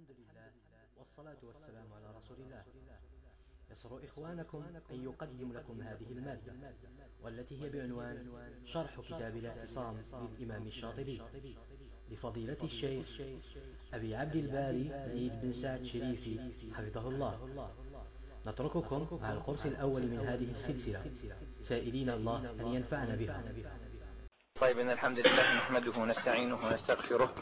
الحمد لله والصلاة والسلام على رسول الله. يسر إخوانكم أن يقدم لكم هذه المادة والتي هي بعنوان شرح كتاب الإعتصام للإمام الشاطبي لفضيلة الشيخ أبي عبد الباري عيد بن سعد شريفي حفظه الله. نترككم مع القرص الأول من هذه السلسلة. سائلين الله أن ينفعنا بها. طيب إن الحمد لله نحمده ونستعينه ونستغفره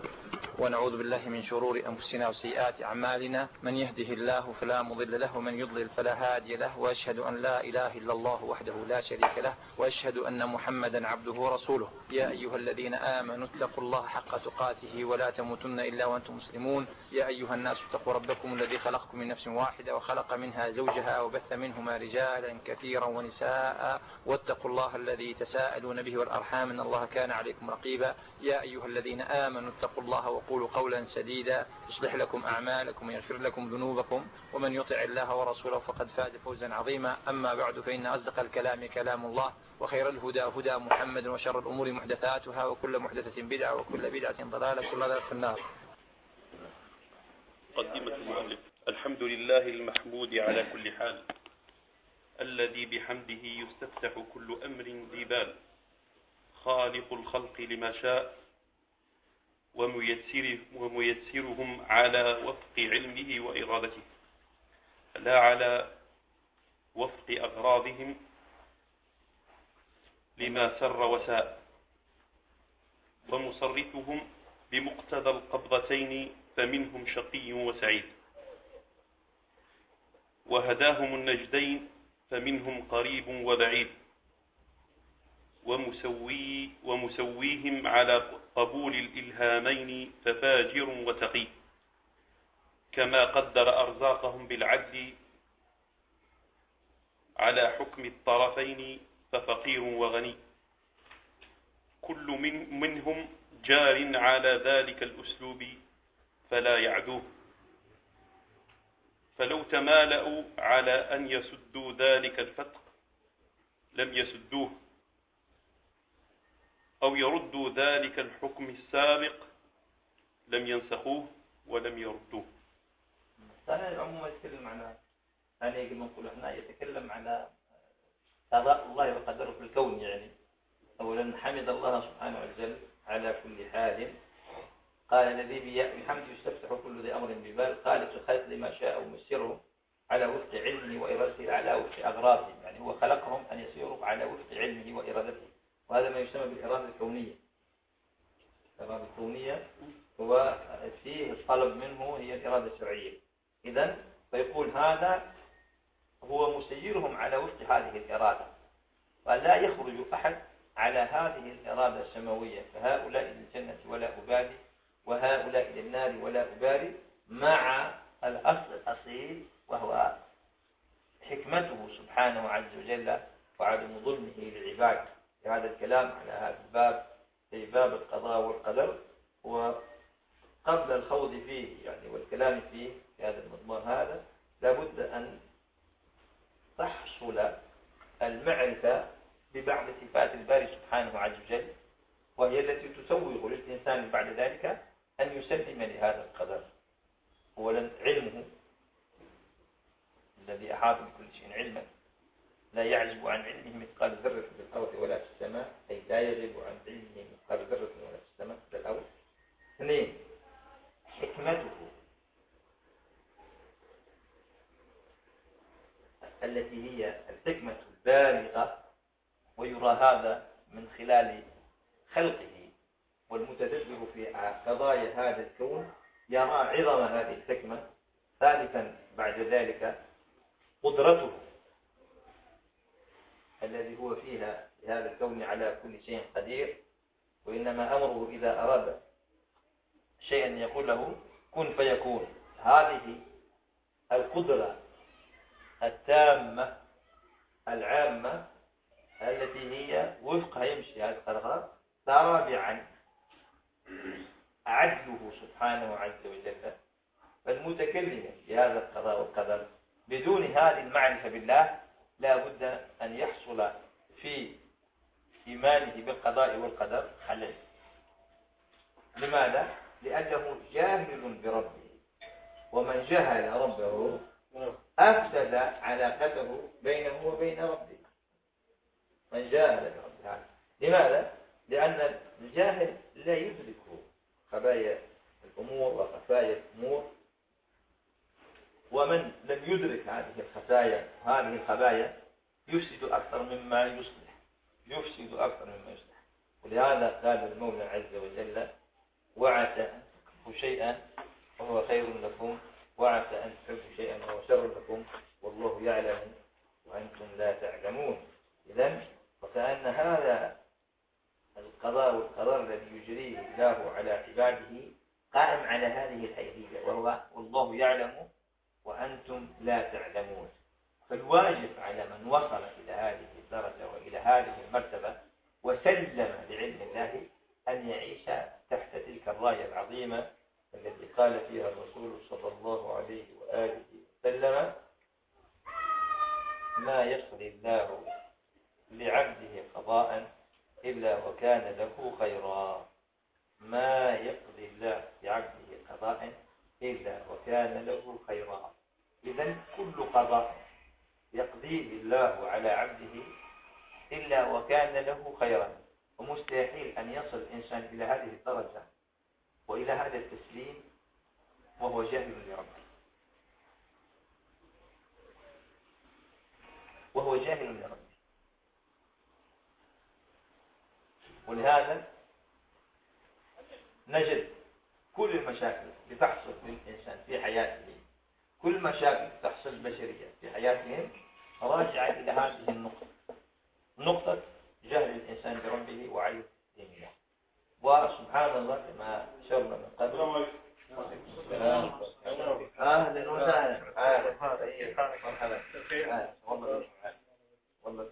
ونعوذ بالله من شرور أنفسنا وسيئات أعمالنا. من يهده الله فلا مضل له ومن يضلل فلا هادي له وأشهد أن لا إله إلا الله وحده لا شريك له وأشهد أن محمدا عبده ورسوله. يا أيها الذين آمنوا اتقوا الله حق تقاته ولا تموتن إلا وأنتم مسلمون. يا أيها الناس اتقوا ربكم الذي خلقكم من نفس واحدة وخلق منها زوجها وبث منهما رجالا كثيرا ونساء. واتقوا الله الذي تساءلون به والأرحام إن الله كان عليكم رقيبا. يا أيها الذين آمنوا اتقوا الله وقولوا قولا سديدا يصلح لكم أعمالكم ويغفر لكم ذنوبكم ومن يطع الله ورسوله فقد فاز فوزا عظيما. أما بعد فإن أصدق الكلام كلام الله وخير الهدى هدى محمد وشر الأمور محدثاتها وكل محدثة بدعة وكل بدعة ضلالة وكل ضلالة في النار. مقدمة المؤلف الحمد لله المحمود على كل حال الذي بحمده يستفتح كل أمر ذي بال خالق الخلق لما شاء وميسرهم على وفق علمه وإرادته. لا على وفق أغراضهم لما سر وساء. ومصرفهم بمقتضى القبضتين فمنهم شقي وسعيد. وهداهم النجدين فمنهم قريب وبعيد. ومسوي ومسويهم على قبول الإلهامين ففاجر وتقي. كما قدر أرزاقهم بالعدل على حكم الطرفين ففقير وغني. كل من منهم جار على ذلك الأسلوب فلا يعدوه. فلو تمالأوا على أن يسدوا ذلك الفتق لم يسدوه. أو يردوا ذلك الحكم السابق لم ينسخوه ولم يردوه. أنا عموما يتكلم على أنا يجب نقول هنا يتكلم على قضاء الله وقدره في الكون يعني. أولا حمد الله سبحانه وتعالى على كل حال. قال الذي بحمد يستفتح كل ذي أمر ببال. خالق الخلق لما شاء ومسره على وفق علمه وإرادته على وفق أغراضه. يعني هو خلقهم أن يسيروا على وفق علمه وإرادته. وهذا ما يسمى بالإرادة الكونية. الإرادة الكونية هو فيه الطلب منه هي الإرادة الشرعية. إذا فيقول هذا هو مسيرهم على وفق هذه الإرادة. ولا يخرج أحد على هذه الإرادة السماوية. فهؤلاء للجنة ولا أبالي وهؤلاء للنار ولا أبالي مع الأصل الأصيل وهو حكمته سبحانه عز وجل وعدم ظلمه للعباد. هذا الكلام على هذا الباب في باب القضاء والقدر. وقبل الخوض فيه يعني والكلام فيه في هذا المضمون هذا لابد أن تحصل المعرفة ببعض صفات الباري سبحانه عز وجل وهي التي تسوغ للإنسان بعد ذلك أن يسلم لهذا القدر. أولا علمه الذي أحاط بكل شيء علما. لا يعزب عن علمه مثقال ذرة في الأرض ولا في السماء أي لا يغيب عن علمه مثقال ذرة ولا في السماء في الأول اثنين حكمته التي هي الحكمة البالغة ويرى هذا من خلال خلقه والمتدبر في قضايا هذا الكون يرى عظم هذه الحكمة ثالثا بعد ذلك قدرته. الذي هو فيها هذا الكون على كل شيء قدير وإنما أمره إذا أراد شيئا يقول له كن فيكون. هذه القدرة التامة العامة التي هي وفقها يمشي هذا القرار رابعا عدله سبحانه عز وجل فالمتكلم بهذا القضاء والقدر بدون هذه المعرفة بالله لا بد أن يحصل في إيمانه بالقضاء والقدر خلل لماذا؟ لأنه جاهل بربه. ومن جهل ربه أفسد علاقته بينه وبين ربه. من جاهل بربه. لماذا؟ لأن الجاهل لا يدرك خبايا الأمور وخفايا الأمور. ومن لم يدرك هذه الخفايا هذه الخبايا يفسد أكثر مما يصلح. يفسد أكثر مما يصلح. ولهذا قال المولى عز وجل وعسى أن تكرهوا شيئا وهو خير لكم وعسى أن تحبوا شيئا وهو شر لكم والله يعلم وأنتم لا تعلمون. إذا وكأن هذا القضاء والقدر الذي يجريه الله على عباده قائم على هذه الحيثية وهو والله يعلم وأنتم لا تعلمون. فالواجب على من وصل إلى هذه الدرجة وإلى هذه المرتبة وسلم لعلم الله أن يعيش تحت تلك الراية العظيمة التي قال فيها الرسول صلى الله عليه وآله وسلم ما يقضي الله لعبده قضاء إلا وكان له خيرا. ما يقضي الله لعبده قضاء إلا وكان له خيرا. إذا كل قضاء يقضيه الله على عبده إلا وكان له خيرا. ومستحيل أن يصل الإنسان إلى هذه الدرجة وإلى هذا التسليم وهو جاهل لربه. وهو جاهل لربه. ولهذا نجد كل المشاكل بتحصل للإنسان في حياته كل مشاكل تحصل البشرية في حياتهم راجعة إلى هذه النقطة نقطة جهل الإنسان بربه وعيب دينه وسبحان الله كما شرنا من قبل أهلا وسهلا أهلا مرحبا والله والله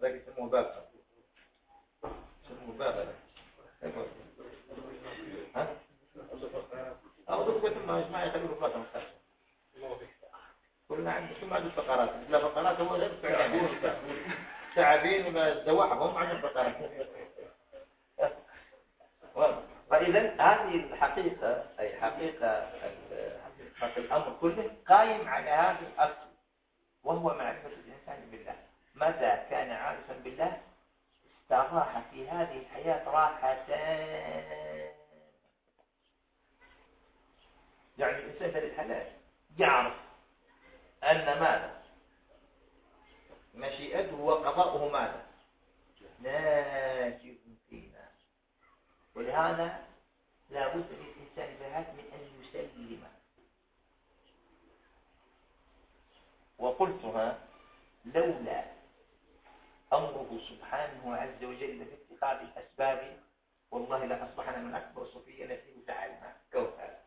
لكن اسمه باب اسمه باب أو ضربة ما ما يخلوا فقرات مختلفة كلنا عند كل ما عنده فقرات. لا فقرات هو غير تعبين تعبين وما الدواحهم عن الفقرات. فإذا هذه الحقيقة أي حقيقة الأمر كله قائم على هذا الأصل وهو معرفة الإنسان بالله. متى كان عارفا بالله؟ استراح في هذه الحياة راحتان يعني الإنسان في الحلال. يعرف أن ماذا مشيئته وقضاؤه ماذا ناجب فينا. ولهذا لا بد للإنسان بهذا من أن يسلم. وقلتها لولا أمره سبحانه عز وجل في اتخاذ الأسباب والله لأصبحنا من أكبر الصوفية التي تعلمها كوثر.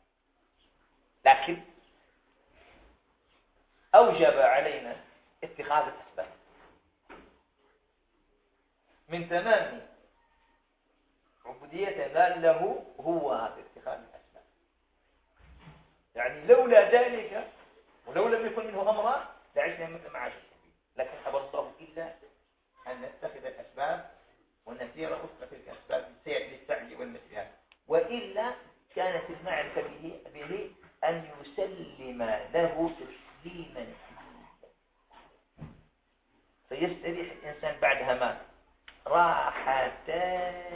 لكن أوجب علينا اتخاذ الأسباب من تمام عبوديتنا له هو هذا اتخاذ الأسباب يعني لولا ذلك ولو لم يكن منه أمرا لعشنا مثل معاش لكن أبى الله إلا أن نتخذ الأسباب ونسير وفق تلك الأسباب للسعي والنسيان. وإلا كانت المعرفة به أن يسلم له تسليما فيستريح الإنسان بعدها ما راحتان.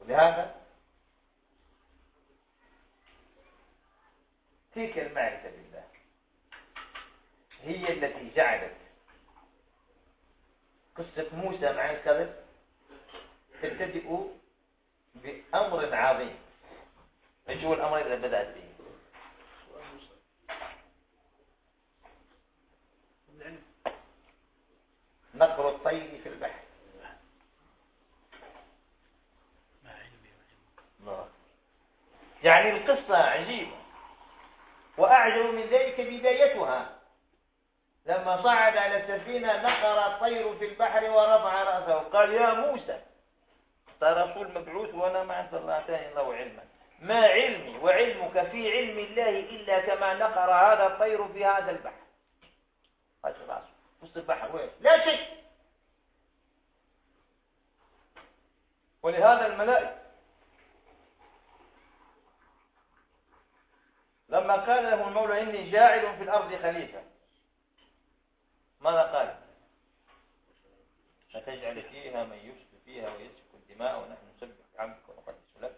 ولهذا تلك المعرفة بالله هي التي جعلت قصة موسى مع الكذب تبتدئ بأمر عظيم. إيش هو الأمر اللي بدأت به. نقر الطير في البحر. يعني القصة عجيبة. وأعجب من ذلك بدايتها. لما صعد على السفينة نقر الطير في البحر ورفع رأسه. قال يا موسى رسول مبعوث وأنا ما عند الله آتاني الله علما ما علمي وعلمك في علم الله إلا كما نقر هذا الطير في هذا البحر. هذا الرأس وسط البحر وين؟ لا شيء. ولهذا الملائكة لما قال له المولى إني جاعل في الأرض خليفة ماذا قال؟ ستجعل فيها من يفسد فيها ويسفك الدماء ونحن نسبح بحمدك ونقدس لك.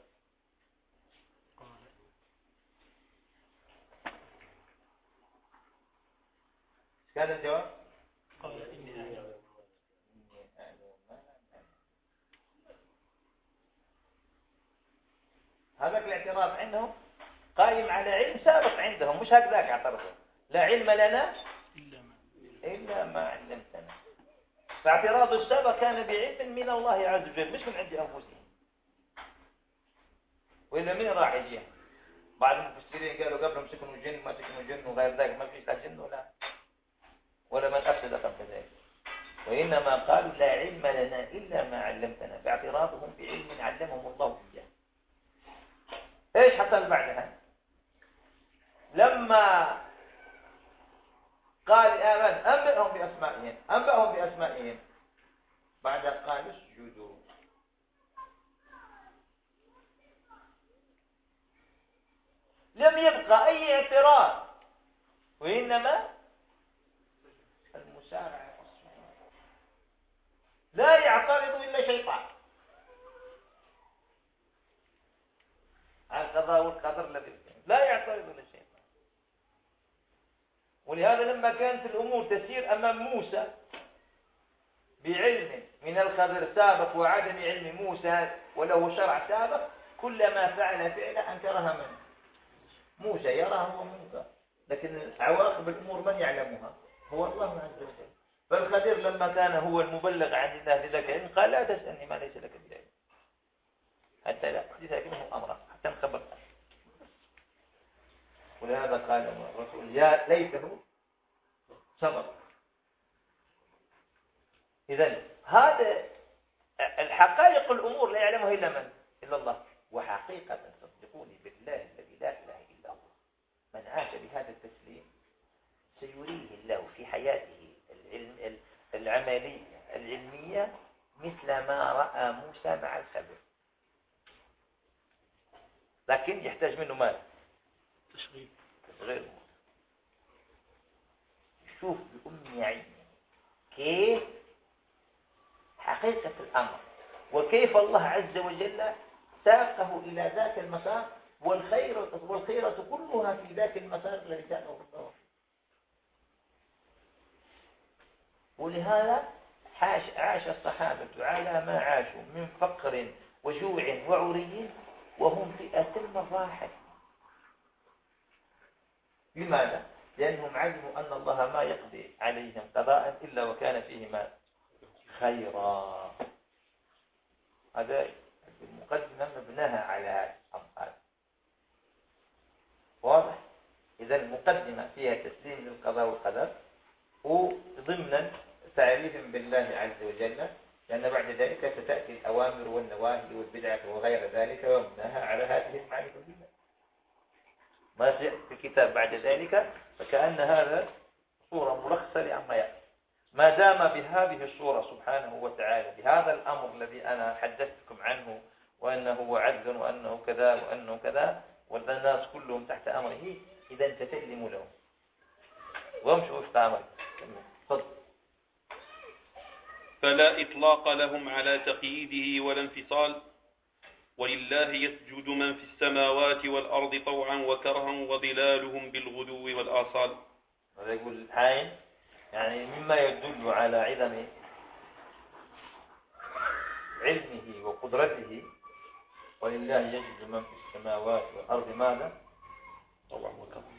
كان الجواب؟ قال إني هذاك الاعتراف عندهم قائم على علم سابق عندهم مش هكذاك أعترفوا. لا علم لنا إلا ما. فاعتراض السابق كان بعلم من الله عز وجل مش من عند أنفسهم وإلا من راح يجيهم بعض المفسرين قالوا قبلهم سكنوا الجن ما سكنوا الجن وغير ذلك ما فيش لا جن ولا ولا من أفسد قبل ذلك. وإنما قالوا لا علم لنا إلا ما علمتنا. باعتراضهم بعلم علمهم الله إياه. إيش حصل بعدها؟ لما قال آمن أنبئهم بأسمائهم أنبئهم بأسمائهم. بعد قال اسجدوا. لم يبقى أي اعتراض وإنما المسارعة لا يعترض إلا شيطان على القضاء والقدر الذي لا يعترض إلا شيطان ولهذا لما كانت الأمور تسير أمام موسى بعلم من الخضر سابق وعدم علم موسى وله شرع سابق كلما فعل فعلا أنكرها من موسى يراها هو منكر. لكن عواقب الأمور من يعلمها؟ هو الله عز وجل. فالخضر لما كان هو المبلغ عن الله لذلك قال لا تسألني ما ليس لك بعلم حتى لا أحدث منه أمرا حتى نخبرك ولهذا قال الرسول يا ليته صبر. إذا هذا الحقائق الأمور لا يعلمها إلا من؟ إلا الله. وحقيقة صدقوني بالله الذي لا إله إلا الله من عاش بهذا التسليم سيريه الله في حياته العلم العملية العلمية مثل ما رأى موسى مع الخبر لكن يحتاج منه مال. تشغيل تشغيل شوف بأم عيني كيف حقيقة الأمر وكيف الله عز وجل ساقه إلى ذاك المسار والخير والخيرة كلها في ذاك المسار الذي ساقه الله ولهذا عاش, عاش الصحابة على ما عاشوا من فقر وجوع وعري وهم في أتم الراحة. لماذا؟ لأنهم علموا أن الله ما يقضي عليهم قضاء إلا وكان فيه ما خيرا. هذا المقدمة مبناها على هذا واضح؟ إذا المقدمة فيها تسليم للقضاء والقدر وضمنا تعريف بالله عز وجل لأن بعد ذلك ستأتي الأوامر والنواهي والبدعة وغير ذلك ومبناها على هذه المعرفة بالله ما في الكتاب بعد ذلك فكأن هذا صورة ملخصة لعما يأتي. ما دام بهذه الصورة سبحانه وتعالى بهذا الأمر الذي أنا حدثتكم عنه وأنه هو عدل وأنه كذا وأنه كذا والناس كلهم تحت أمره إذا تسلموا له وامشوا وفق أمره تفضل. فلا إطلاق لهم على تقييده ولا انفصال. ولله يسجد من في السماوات والأرض طوعا وكرها وظلالهم بالغدو والآصال. هذا يقول الحين يعني مما يدل على عدم علمه وقدرته ولله يجد من في السماوات والأرض ماذا؟ طوعا وكرها.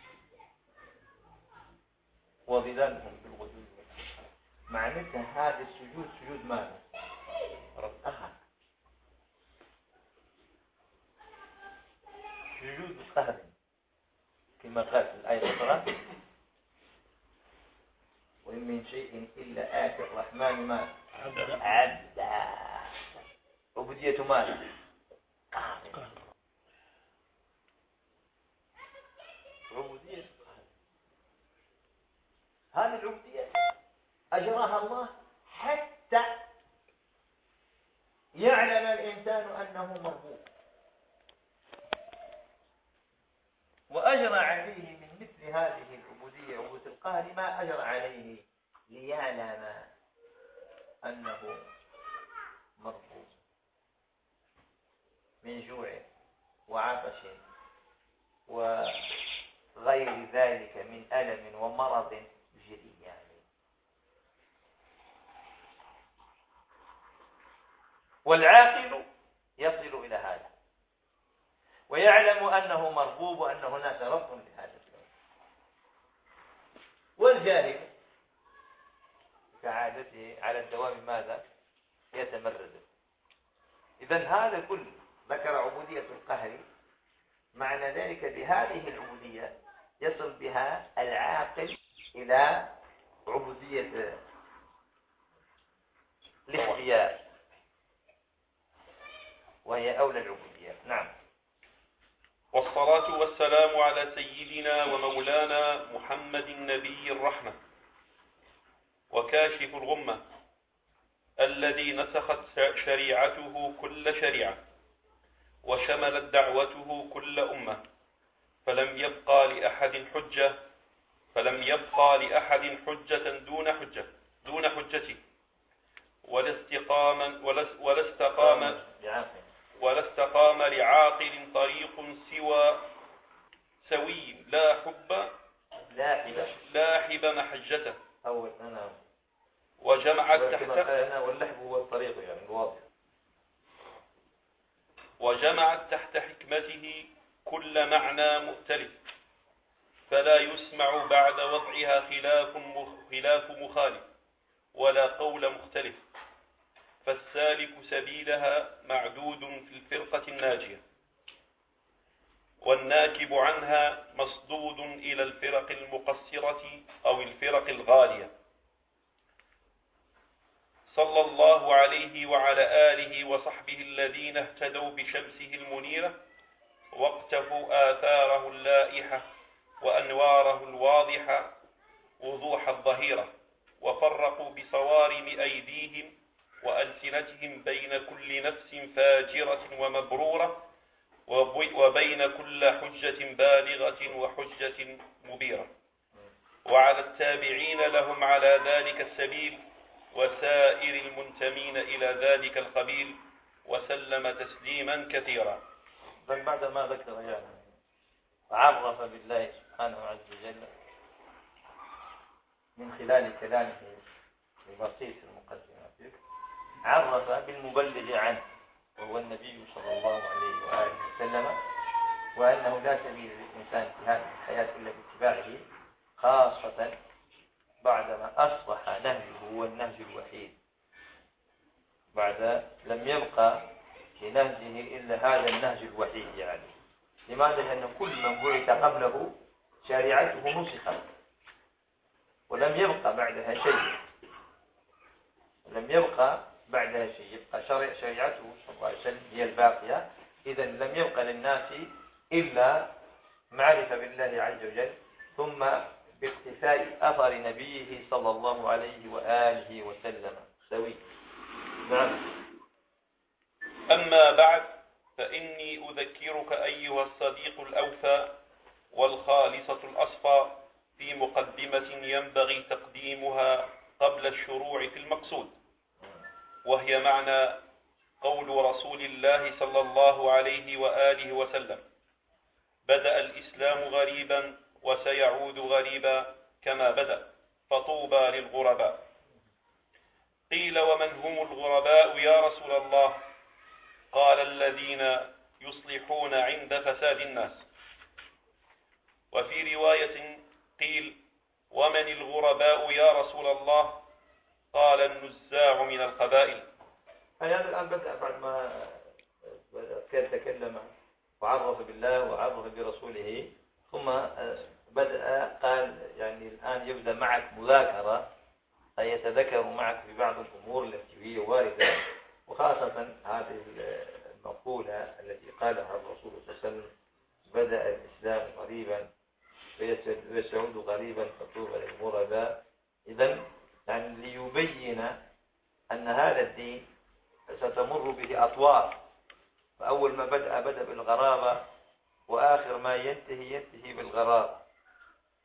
وظلالهم بالغدو معناتها هذا السجود سجود ماذا؟ رب أحد. سجود قهر كما قال في الآية الأخرى. وإن من شيء إلا آتي الرحمن ما عبدا عبودية مال. عبودية هذه العبودية أجراها الله حتى يعلم الإنسان أنه مربوط وأجرى عليه من مثل هذه العبودية عبودية القهر ما أجرى عليه ليعلم أنه مربوط من جوع وعطش وغير ذلك من ألم ومرض جري والعاقل يصل إلى هذا. ويعلم أنه مرغوب وأن هناك رب لهذا الكون والجاهل كعادته على الدوام ماذا؟ يتمرد. إذا هذا كله ذكر عبودية القهر معنى ذلك بهذه العبودية يصل بها العاقل إلى عبودية الاختيار. وهي أولى العبوديات نعم. والصلاة والسلام على سيدنا ومولانا محمد النبي الرحمة وكاشف الغمة الذي نسخت شريعته كل شريعة وشملت دعوته كل أمة. فلم يبقى لأحد حجة فلم يبقى لأحد حجة دون حجة دون حجته. ولا استقاما ولا استقام ولا استقام لعاقل طريق سوى سوي لا حب لاحب محجته. أول أنا. وجمعت تحت واللحب هو الطريق يعني الواضح. وجمعت تحت حكمته كل معنى مختلف فلا يسمع بعد وضعها خلاف خلاف مخالف ولا قول مختلف. فالسالك سبيلها معدود في الفرقة الناجية والناكب عنها مصدود إلى الفرق المقصرة أو الفرق الغالية. صلى الله عليه وعلى آله وصحبه الذين اهتدوا بشمسه المنيرة واقتفوا آثاره اللائحة وأنواره الواضحة وضوح الظهيرة وفرقوا بصوارم أيديهم وألسنتهم بين كل نفس فاجرة ومبرورة وبين كل حجة بالغة وحجة مبيرة. وعلى التابعين لهم على ذلك السبيل وسائر المنتمين إلى ذلك القبيل وسلم تسليما كثيرا. بل بعد ما ذكر يعني عرف بالله سبحانه عز وجل من خلال كلامه البسيط عرف بالمبلغ عنه وهو النبي صلى الله عليه وآله وسلم وأنه لا سبيل للإنسان في هذه الحياة إلا باتباعه خاصة بعدما أصبح نهجه هو النهج الوحيد. بعد لم يبقى في نهجه إلا هذا النهج الوحيد يعني. لماذا؟ لأن كل من بعث قبله شريعته نسخت ولم يبقى بعدها شيء. لم يبقى بعدها شيء يبقى شرع شريعته صلى الله عليه وسلم هي الباقية. إذا لم يبقى للناس إلا معرفة بالله عز وجل ثم باقتفاء أثر نبيه صلى الله عليه وآله وسلم. سوي. نعم. أما بعد فإني أذكرك أيها الصديق الأوفى والخالصة الأصفى في مقدمة ينبغي تقديمها قبل الشروع في المقصود. وهي معنى قول رسول الله صلى الله عليه وآله وسلم بدأ الإسلام غريبا وسيعود غريبا كما بدأ فطوبى للغرباء. قيل ومن هم الغرباء يا رسول الله؟ قال الذين يصلحون عند فساد الناس. وفي رواية قيل ومن الغرباء يا رسول الله؟ قال النزاع من القبائل. هذا الآن بدأ بعد ما تكلم وعرف بالله وعرف برسوله ثم بدأ قال يعني الآن يبدأ معك مذاكرة أي يتذكر معك في بعض الأمور التي هي واردة وخاصة هذه المقولة التي قالها الرسول صلى الله عليه وسلم بدأ الإسلام قريبا ويسعود قريبا فطوبى للغرباء إذا يعني ليبين أن هذا الدين ستمر به أطوار. فأول ما بدأ بدأ بالغرابة وآخر ما ينتهي ينتهي بالغرابة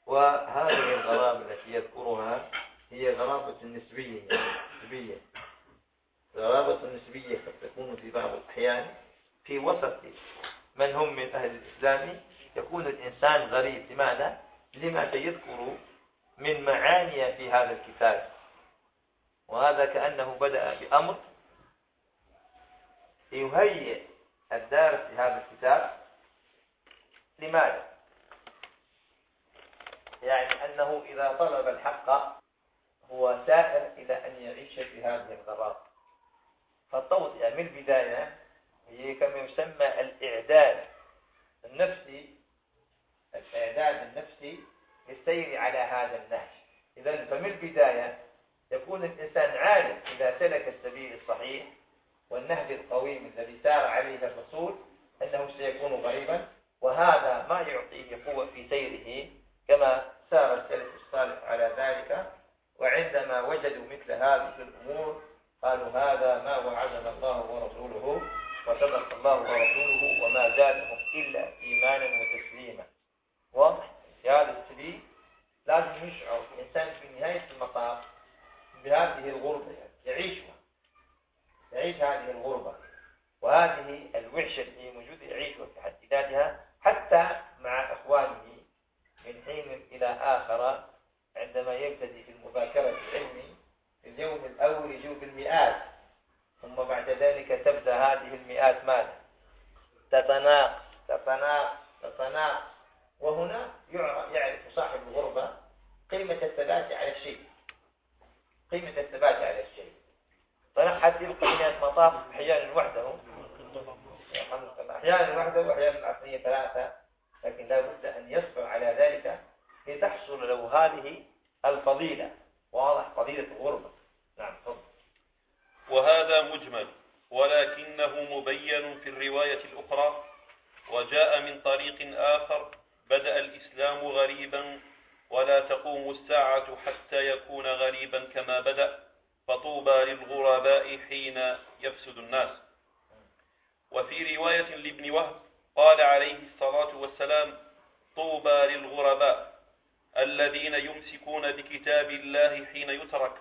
وهذه الغرابة التي يذكرها هي غرابة نسبية يعني نسبية. غرابة نسبية قد تكون في بعض الأحيان في وسط من هم من أهل الإسلام. يكون الإنسان غريب. لماذا؟ لما سيذكر من معاني في هذا الكتاب. وهذا كأنه بدأ بأمر يهيئ الدارس في هذا الكتاب. لماذا؟ يعني أنه إذا طلب الحق هو سائر إلى أن يعيش في هذه الغرام. فالتوضيع يعني من البداية هي كما يسمى الإعداد النفسي الإعداد النفسي للسير على هذا النهج. إذا فمن البداية يكون الإنسان عالم إذا سلك السبيل الصحيح والنهج القويم الذي سار عليه الرسول أنه سيكون غريبا وهذا ما يعطيه قوة في سيره كما سار السلف الصالح على ذلك. وعندما وجدوا مثل هذه الأمور قالوا هذا ما وعدنا الله ورسوله وصدق الله ورسوله وما زادهم إلا إيمانا وتسليما. واضح؟ في هذا السبيل لازم يشعر الإنسان في نهاية المطاف بهذه الغربة يعني يعيشها يعيش هذه الغربة. وهذه الوحشة اللي موجودة يعيشها في حد ذاتها حتى مع إخوانه من حين إلى آخر عندما يبتدي في المذاكرة العلمي اليوم الأول يجوا بالمئات ثم بعد ذلك تبدأ هذه المئات ماذا؟ تتناقص تتناقص تتناقص. وهنا يعرف صاحب الغربة قيمة الثبات على الشيء. قيمة الثبات على الشيء. طيب حتى يبقى نهاية مطاف أحيانا وحده أحيانا وحده وأحيانا مع ثلاثة لكن لا بد أن يصبر على ذلك لتحصل له هذه الفضيلة. واضح فضيلة الغربة. نعم فضل. وهذا مجمل ولكنه مبين في الرواية الأخرى وجاء من طريق آخر بدأ الإسلام غريبا ولا تقوم الساعة حتى يكون غريبا كما بدأ فطوبى للغرباء حين يفسد الناس. وفي رواية لابن وهب قال عليه الصلاة والسلام طوبى للغرباء الذين يمسكون بكتاب الله حين يترك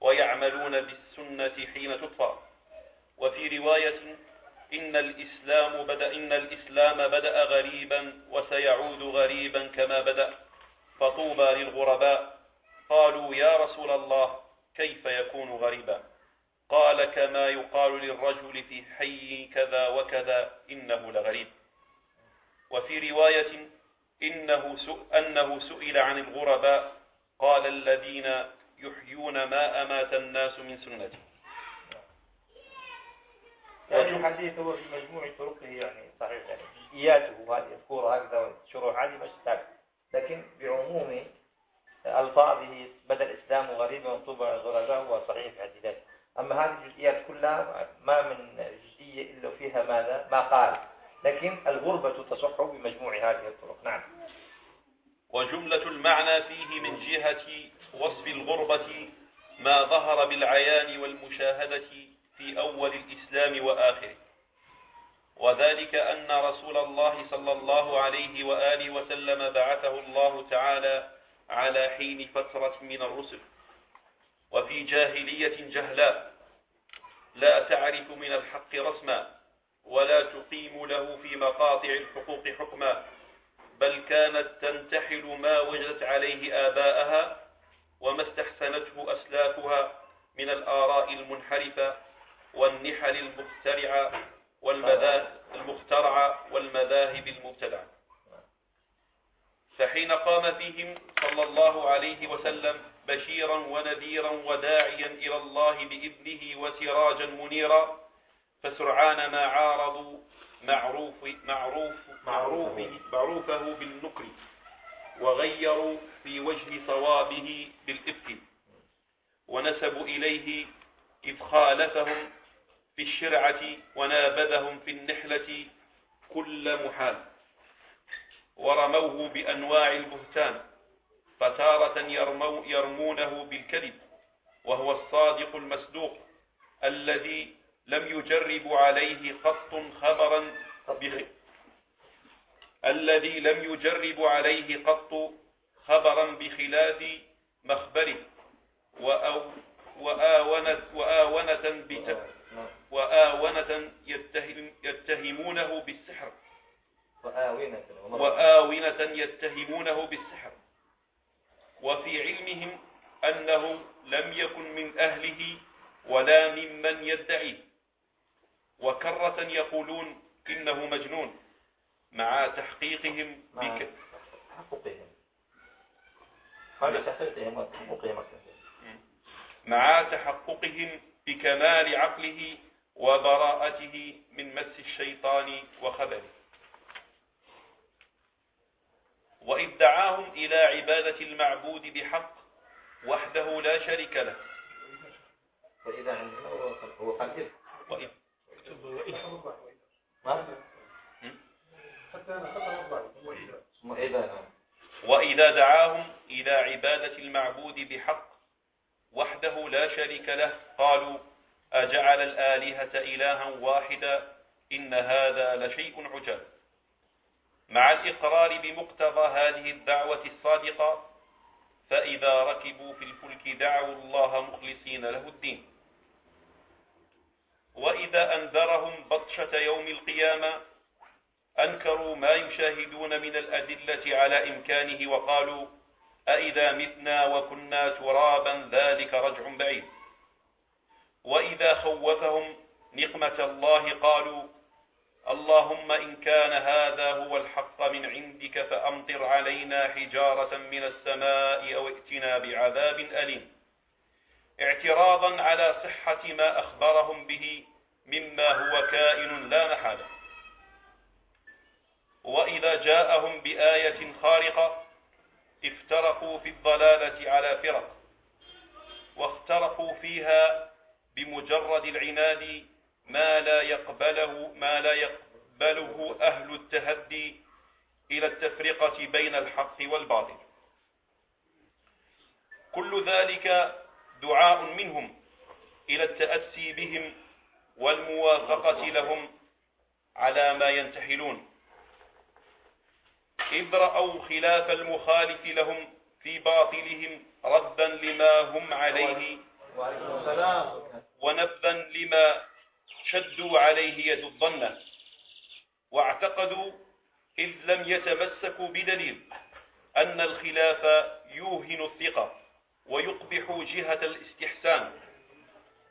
ويعملون بالسنة حين تطفى. وفي رواية إن الإسلام بدأ إن الإسلام بدأ غريبا وسيعود غريبا كما بدأ. فطوبى للغرباء. قالوا يا رسول الله كيف يكون غريبا؟ قال كما يقال للرجل في حي كذا وكذا إنه لغريب. وفي رواية إنه أنه سئل عن الغرباء قال الذين يحيون ما أمات الناس من سنته يعني الحديث هو في مجموع طرقه يعني صحيح. جزئياته هذه يذكرها هكذا شروح هذه مش لكن بعموم ألفاظه بدأ الإسلام غريبا وطوبى الغرباء هو صحيح في حد ذاته أما هذه الجزئيات كلها ما من جزئية إلا فيها ماذا؟ ما قال. لكن الغربة تصح بمجموع هذه الطرق. نعم. وجملة المعنى فيه من جهة وصف الغربة ما ظهر بالعيان والمشاهدة في أول الإسلام وآخره. وذلك أن رسول الله صلى الله عليه وآله وسلم بعثه الله تعالى على حين فترة من الرسل. وفي جاهلية جهلاء. لا تعرف من الحق رسما ولا تقيم له في مقاطع الحقوق حكما بل كانت تنتحل ما وجدت عليه آباءها وما استحسنته أسلافها من الآراء المنحرفة والنحل المخترعة والمذاهب المخترعة والمذاهب المبتدعة فحين قام فيهم صلى الله عليه وسلم بشيرا ونذيرا وداعيا إلى الله بإذنه وسراجا منيرا فسرعان ما عارضوا معروف معروف معروفه معروفه. بالنكر وغيروا في وجه صوابه بالإفك ونسبوا إليه إذ خالفهم في الشرعة ونابذهم في النحلة كل محال ورموه بأنواع البهتان فتارة يرمو يرمونه بالكذب وهو الصادق المصدوق الذي لم يجرب عليه قط خبرا. الذي لم يجرب عليه قط خبرا بخلاف مخبره وأو وآونة وآونة وآونة يتهم, يتهم يتهمونه بالسحر. وآونة وآونة يتهمونه بالسحر. وفي علمهم أنه لم يكن من أهله ولا ممن يدعيه وكرة يقولون إنه مجنون مع تحقيقهم مع بك تحققهم وتحققهم مع تحققهم بكمال عقله وبراءته من مس الشيطان وخبره. وإذ دعاهم إلى عبادة المعبود بحق وحده لا شريك له. هو هو قال وإذ. وإذا نعم وإذا دعاهم إلى عبادة المعبود بحق وحده لا شريك له قالوا أجعل الآلهة إلها واحدا إن هذا لشيء عجاب. مع الإقرار بمقتضى هذه الدعوة الصادقة فإذا ركبوا في الفلك دعوا الله مخلصين له الدين. وإذا أنذرهم بطشة يوم القيامة أنكروا ما يشاهدون من الأدلة على إمكانه وقالوا أإذا متنا وكنا ترابا ذلك رجع بعيد. وإذا خوفهم نقمة الله قالوا اللهم إن كان هذا هو الحق من عندك فأمطر علينا حجارة من السماء أو ائتنا بعذاب أليم. اعتراضا على صحة ما أخبرهم به مما هو كائن لا محالة. وإذا جاءهم بآية خارقة افترقوا في الضلالة على فرق واخترقوا فيها بمجرد العناد ما لا يقبله ما لا يقبله أهل التهدي إلى التفرقة بين الحق والباطل. كل ذلك دعاء منهم إلى التأسي بهم والموافقة لهم على ما ينتحلون. إذ رأوا خلاف المخالف لهم في باطلهم ردا لما هم عليه. وعليكم السلام. ونبذا لما شدوا عليه يد الظن واعتقدوا إذ لم يتمسكوا بدليل أن الخلاف يوهن الثقة ويقبح جهة الاستحسان.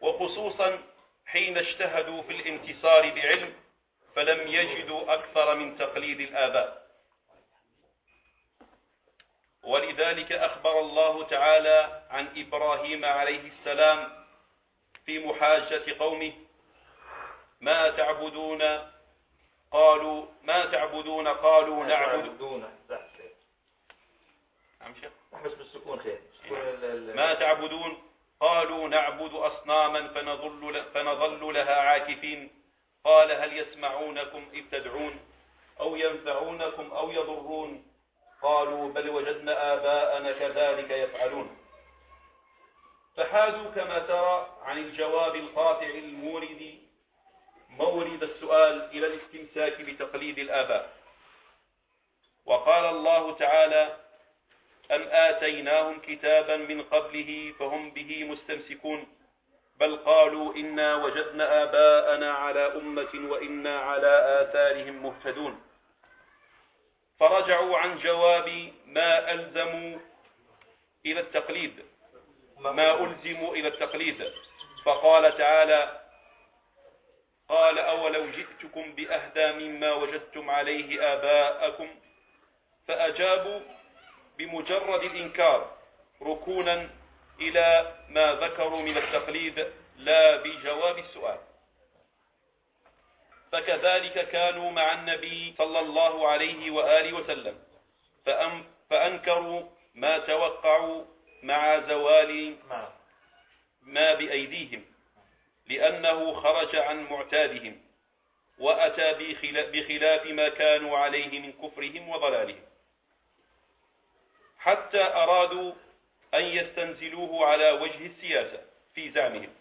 وخصوصا حين اجتهدوا في الانتصار بعلم فلم يجدوا أكثر من تقليد الآباء. ولذلك أخبر الله تعالى عن إبراهيم عليه السلام في محاجة قومه. ما تعبدون؟ قالوا ما تعبدون؟ قالوا نعبد. نعم بالسكون خير. ال- ما تعبدون؟ قالوا نعبد أصناما فنظل, فنظل لها عاكفين. قال هل يسمعونكم إذ تدعون؟ أو ينفعونكم أو يضرون؟ قالوا بل وجدنا آباءنا كذلك يفعلون. فحازوا كما ترى عن الجواب القاطع المورد مورد السؤال إلى الاستمساك بتقليد الآباء. وقال الله تعالى أم آتيناهم كتابا من قبله فهم به مستمسكون بل قالوا إنا وجدنا آباءنا على أمة وإنا على آثارهم مهتدون. فرجعوا عن جواب ما ألزموا إلى التقليد. ما ألزموا إلى التقليد. فقال تعالى قال أولو جئتكم بأهدى مما وجدتم عليه آباءكم؟ فأجابوا بمجرد الإنكار ركونا إلى ما ذكروا من التقليد لا بجواب السؤال. فكذلك كانوا مع النبي صلى الله عليه وآله وسلم فأنكروا ما توقعوا مع زوال ما بأيديهم لأنه خرج عن معتادهم وأتى بخلا- بخلاف ما كانوا عليه من كفرهم وضلالهم. حتى أرادوا أن يستنزلوه على وجه السياسة في زعمهم.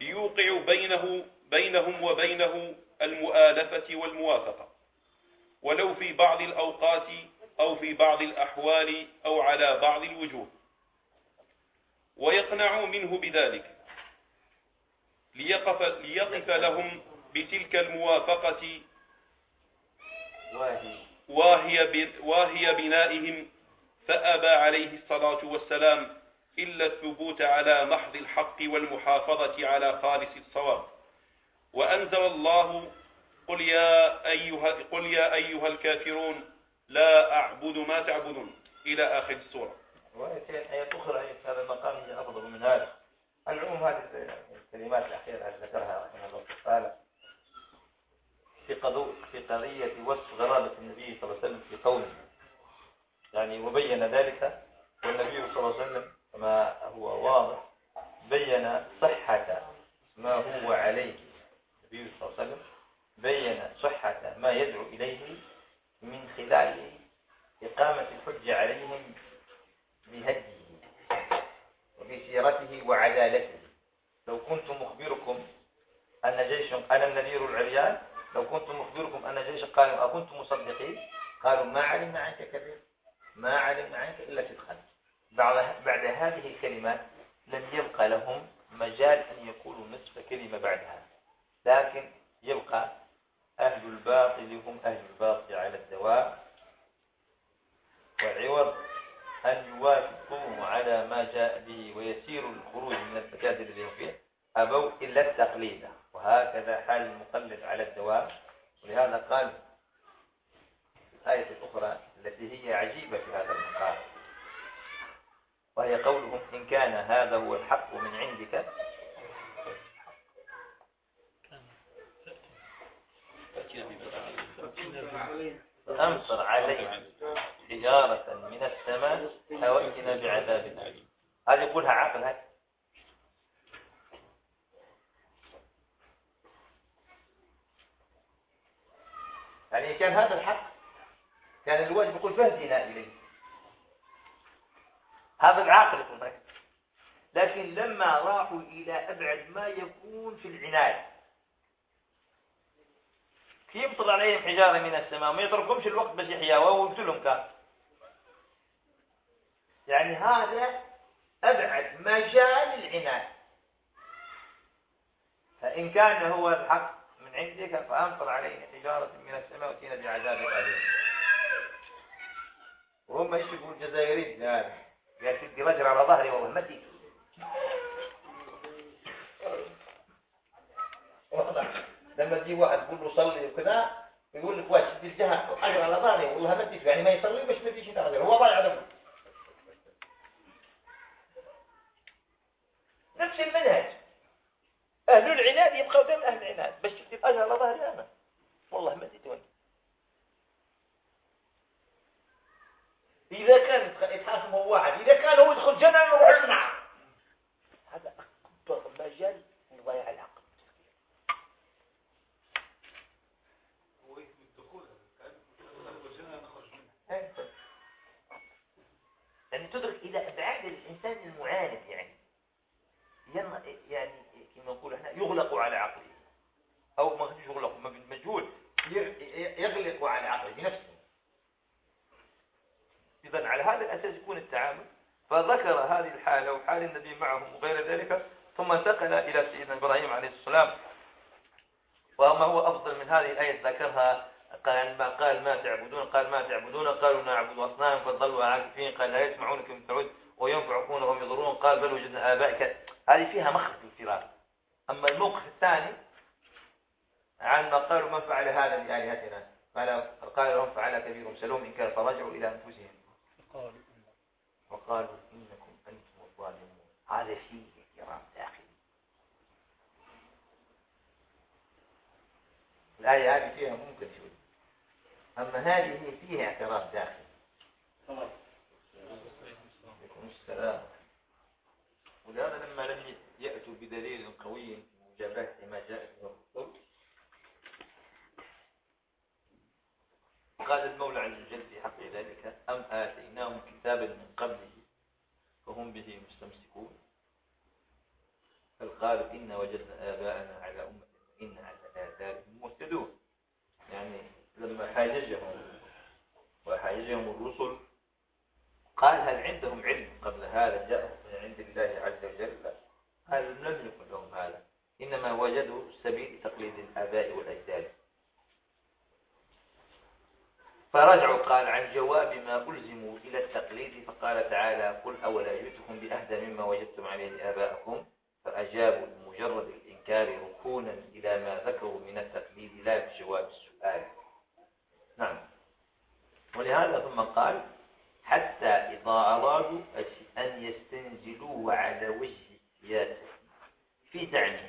يوقع بينه بينهم وبينه المؤالفة والموافقة. ولو في بعض الأوقات أو في بعض الأحوال أو على بعض الوجوه. ويقنع منه بذلك. ليقف, ليقف لهم بتلك الموافقة واهي, واهي بنائهم فأبى عليه الصلاة والسلام إلا الثبوت على محض الحق والمحافظة على خالص الصواب. وأنزل الله قل يا أيها, قل يا أيها الكافرون لا أعبد ما تعبدون إلى آخر السورة. ولكن آيات أخرى في هذا المقام هي أفضل من هذا. العموم هذه الكلمات الأخيرة التي ذكرها رحمه الله تعالى في قضية وصف غرابة النبي صلى الله عليه وسلم في قوله يعني وبين ذلك والنبي صلى الله عليه وسلم كما هو واضح بين صحة ما هو عليه. النبي صلى الله عليه وسلم بين صحة ما يدعو إليه من خلال إقامة الحج عليهم في وبسيرته وعدالته. لو كنت مخبركم أن جيش أنا النذير العريان لو كنت مخبركم أن جيش قال اكنت مصدقين قالوا ما علمنا عنك كبير ما علمنا عنك إلا تدخل بعد, بعد هذه الكلمات لم يبقى لهم مجال أن يقولوا نصف كلمة بعدها لكن يبقى de vuelta. الإمامية في زعمهم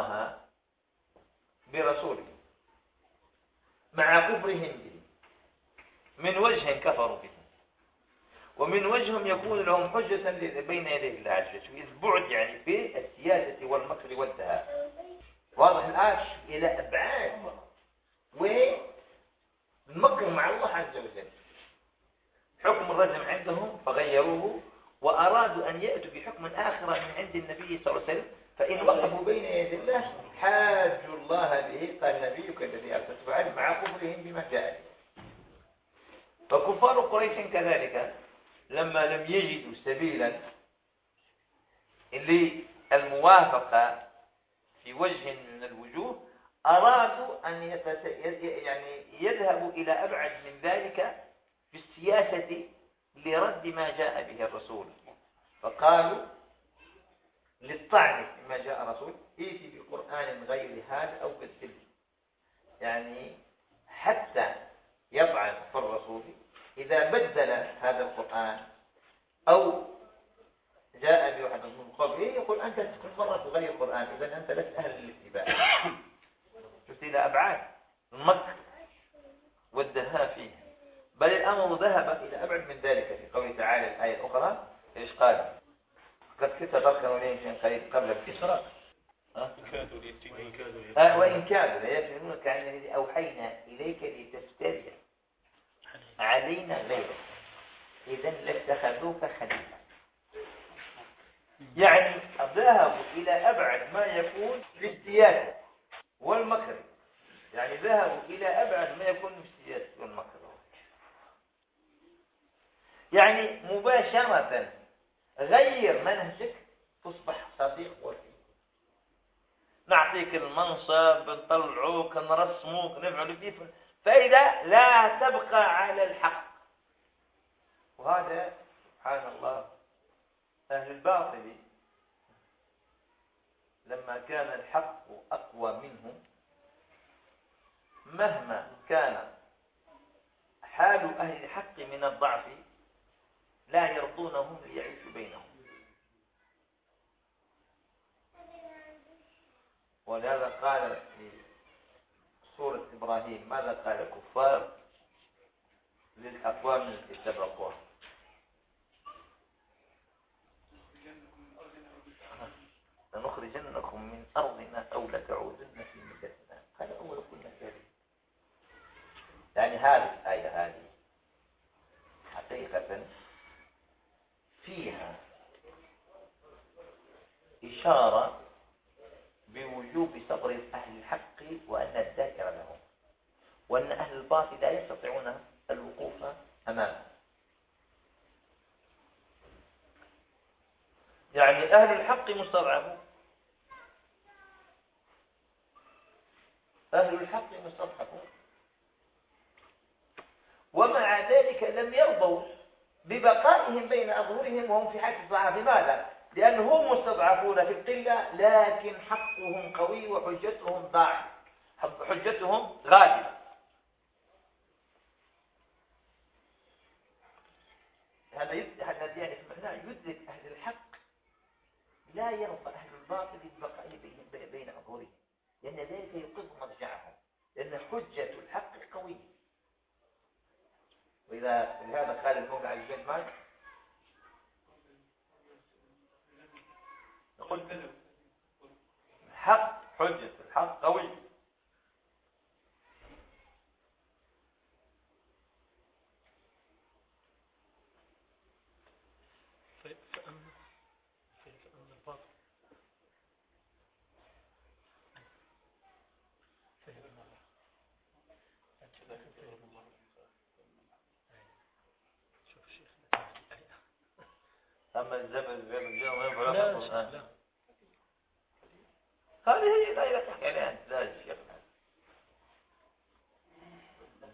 الله برسوله مع كفرهم به من وجه كفروا به. ومن وجههم يكون لهم حجة بين يدي الله عز وجل. إذ بعد يعني في السياسة والمكر والدهاء واضح الآن إلى أبعاد والمكر مع الله عز وجل. حكم الرجم عندهم فغيروه وأرادوا أن يأتوا بحكم آخر من عند النبي صلى الله عليه وسلم. فإن وقفوا بين يدي الله حاجوا الله به قال نبيك الذي أرسلت فعل مع كفرهم بما جاء فكفار قريش كذلك لما لم يجدوا سبيلا للموافقة في وجه من الوجوه أرادوا أن يعني يذهبوا إلى أبعد من ذلك في السياسة لرد ما جاء به الرسول. فقالوا للطعن فيما جاء الرسول ائتي بقرآن غير هذا أو بدله يعني حتى يطعن في الرسول إذا بدل هذا القرآن أو جاء بواحد من قبله يقول أنت كل مرة تغير القرآن إذا أنت لست أهل للاتباع. شفت إلى أبعاد المكر والدهاء فيه بل الأمر ذهب إلى أبعد من ذلك في قوله تعالى الآية الأخرى إيش قال؟ قد كنت تركنوا لي شيء قريب قبل الإسراء؟ آه وإن كادوا ليفتنونك عن الذي أوحينا إليك لتفتري علينا غيره. إذا لاتخذوك خليلا يعني ذهبوا إلى أبعد ما يكون للسياسة والمكر يعني ذهبوا إلى أبعد ما يكون في السياسة والمكر يعني مباشرة غير منهجك تصبح صديق وفي نعطيك المنصب نطلعوك نرسموك نفعل فيه فإذا لا تبقى على الحق. وهذا سبحان الله أهل الباطل. لما كان الحق أقوى منهم مهما كان حال أهل الحق من الضعف لا يرضونهم ليعيشوا بينهم. ولهذا قال في سورة إبراهيم ماذا قال الكفار للأقوام التي سبقوها لنخرجنكم من أرضنا أو لتعودن في ملتنا. قال أول كنا كذلك يعني هذه الآية هذه حقيقة فيها إشارة بوجوب صبر أهل الحق وأن الذاكر لهم وأن أهل الباطل لا يستطيعون الوقوف أمامه يعني أهل الحق مستضعفون. أهل الحق مستضعفون. ومع ذلك لم يرضوا ببقائهم بين أظهرهم وهم في حالة ضعف لماذا؟ لأنهم مستضعفون في القلة لكن حقهم قوي وحجتهم ضعف حجتهم غالبة هذا هذا يعني معناه يدرك أهل الحق لا يرضى أهل الباطل ببقائه بين أظهرهم. لأن ذلك يقض مرجعهم لأن حجة الحق قوية. وإذا لهذا قال عز وجل نقول الحق حجة الحق قوي. أما الجنة وين بلاغ القرآن. هذه هي لا تحكي عليها أنت لا الشيخ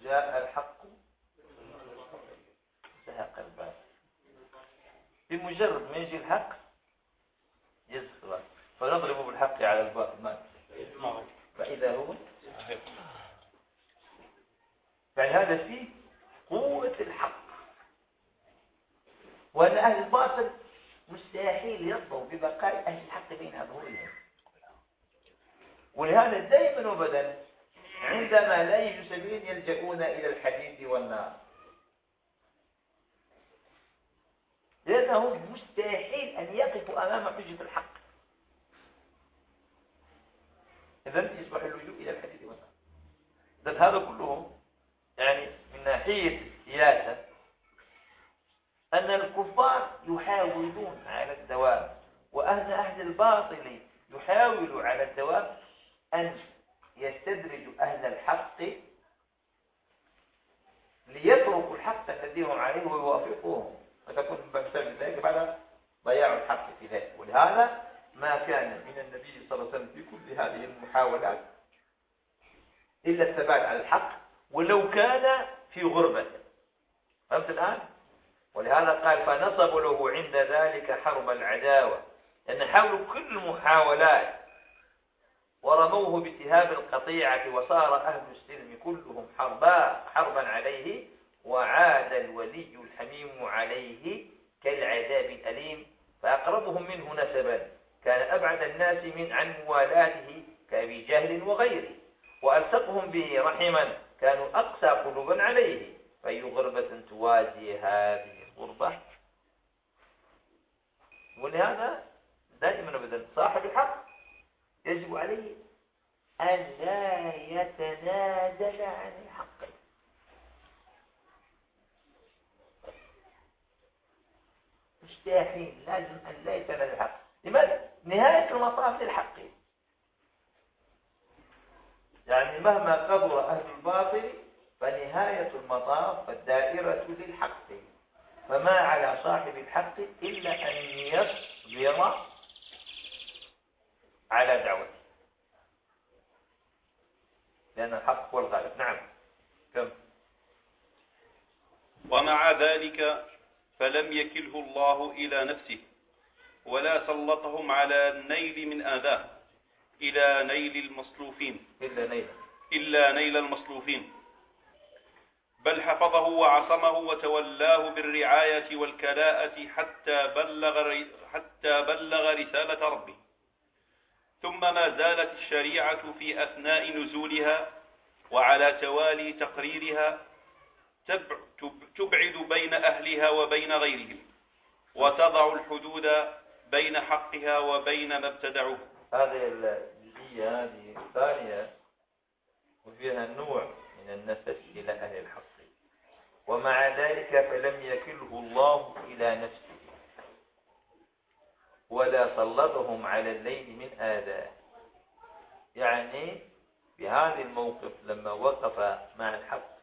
جاء الحق زهق الباب. بمجرد ما يجي الحق يزهق فنضرب بالحق على الباطل ما فإذا هو يعني هذا فيه قوة الحق. وأن أهل الباطل مستحيل يرضوا ببقاء أهل الحق بين أظهرهم ولهذا دائما وبدا عندما لا يجد سبيل يلجؤون إلى الحديث والنار. لأنهم مستحيل أن يقفوا أمام حجة الحق. إذا يصبح اللجوء إلى الحديث والنار. إذا هذا كله يعني من ناحية السياسة أن الكفار يحاولون على الدوام وأهل أهل الباطل يحاولوا على الدوام أن يستدرجوا أهل الحق ليتركوا الحق الذي هم عليه ويوافقوهم. فتكون بسبب ذلك بعد ضياع الحق في ذلك. ولهذا ما كان من النبي صلى الله عليه وسلم في كل هذه المحاولات إلا الثبات على الحق ولو كان في غربة. فهمت الآن؟ ولهذا قال فنصبوا له عند ذلك حرب العداوة لأن حاولوا كل المحاولات ورموه باتهاب القطيعة وصار أهل السلم كلهم حربا حربا عليه وعاد الولي الحميم عليه كالعذاب الأليم فأقربهم منه نسبا. كان أبعد الناس من عن موالاته كأبي جهل وغيره وألصقهم به رحما. كانوا أقسى قلوبا عليه. فأي غربة توازي هذه الغربة ولهذا دائما أبدا صاحب الحق يجب عليه أن لا يتنازل عن الحق. مستحيل لازم أن لا يتنازل الحق. لماذا؟ نهاية المطاف للحق. يعني مهما كبر أهل الباطل فنهاية المطاف الدائرة للحق. فما على صاحب الحق إلا أن يصبر على دعوته. لأن الحق هو الغالب. نعم. كم؟ ومع ذلك فلم يكله الله إلى نفسه ولا سلطهم على النيل من آذاه إلى نيل المصلوفين إلا نيل. إلا نيل المصلوفين بل حفظه وعصمه وتولاه بالرعاية والكلاءة حتى بلغ حتى بلغ رسالة ربه. ثم ما زالت الشريعة في أثناء نزولها وعلى توالي تقريرها تبعد بين أهلها وبين غيرهم وتضع الحدود بين حقها وبين ما ابتدعوه. هذه الجزئية هذه الثانية وفيها نوع من النفس إلى أهل الحق. ومع ذلك فلم يكله الله إلى نفسه ولا سلطهم على الليل من آذاه يعني في هذا الموقف لما وقف مع الحق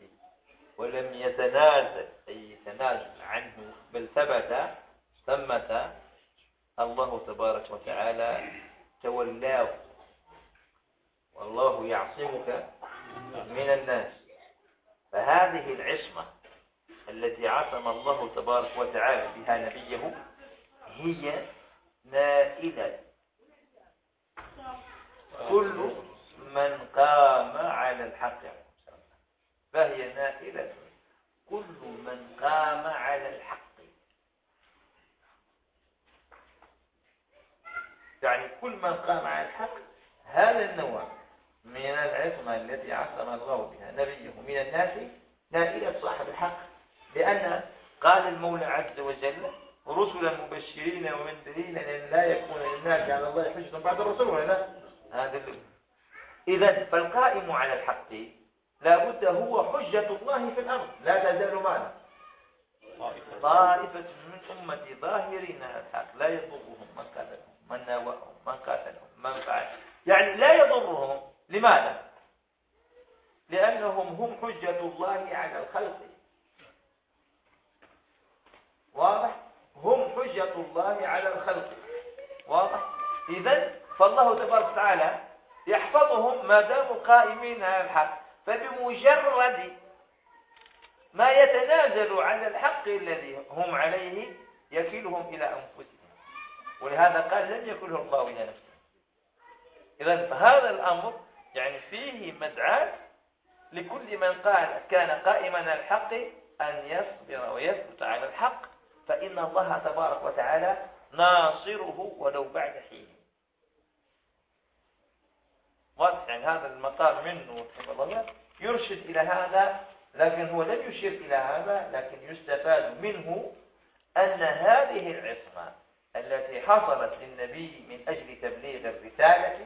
ولم يتنازل أي يتنازل عنه بل ثبت ثمة الله تبارك وتعالى تولاه. والله يعصمك من الناس. فهذه العصمة التي عصم الله تبارك وتعالى بها نبيه هي نائلة كل من قام على الحق. فهي نائلة كل من قام على الحق. يعني كل من قام على الحق هذا النوع من العصمة التي عصم الله بها نبيه من الناس نائلة صاحب الحق. لأن قال المولى عز وجل رسلا مبشرين ومنذرين لأن لا يكون للناس على الله حجة بعد الرسول ولا لا؟ هذا إذا فالقائم على الحق لا بد هو حجة الله في الأرض لا تزال معنا. طائفة من أمتي ظاهرين على الحق لا يضرهم من قتلهم من ناوأهم من قاتلهم من فعل يعني لا يضرهم لماذا؟ لأنهم هم حجة الله على الخلق. واضح؟ هم حجة الله على الخلق. واضح؟ إذا فالله تبارك وتعالى يحفظهم ما داموا قائمين على الحق. فبمجرد ما يتنازل عن الحق الذي هم عليه يكلهم إلى أنفسهم. ولهذا قال لم يكله الله إلى نفسه. إذا فهذا الأمر يعني فيه مدعاة لكل من قال كان قائما الحق أن يصبر ويثبت على الحق فإن الله تبارك وتعالى ناصره ولو بعد حين. واضح يعني هذا المقام منه الله. يرشد إلى هذا لكن هو لم يشير إلى هذا لكن يستفاد منه أن هذه العصمة التي حصلت للنبي من أجل تبليغ الرسالة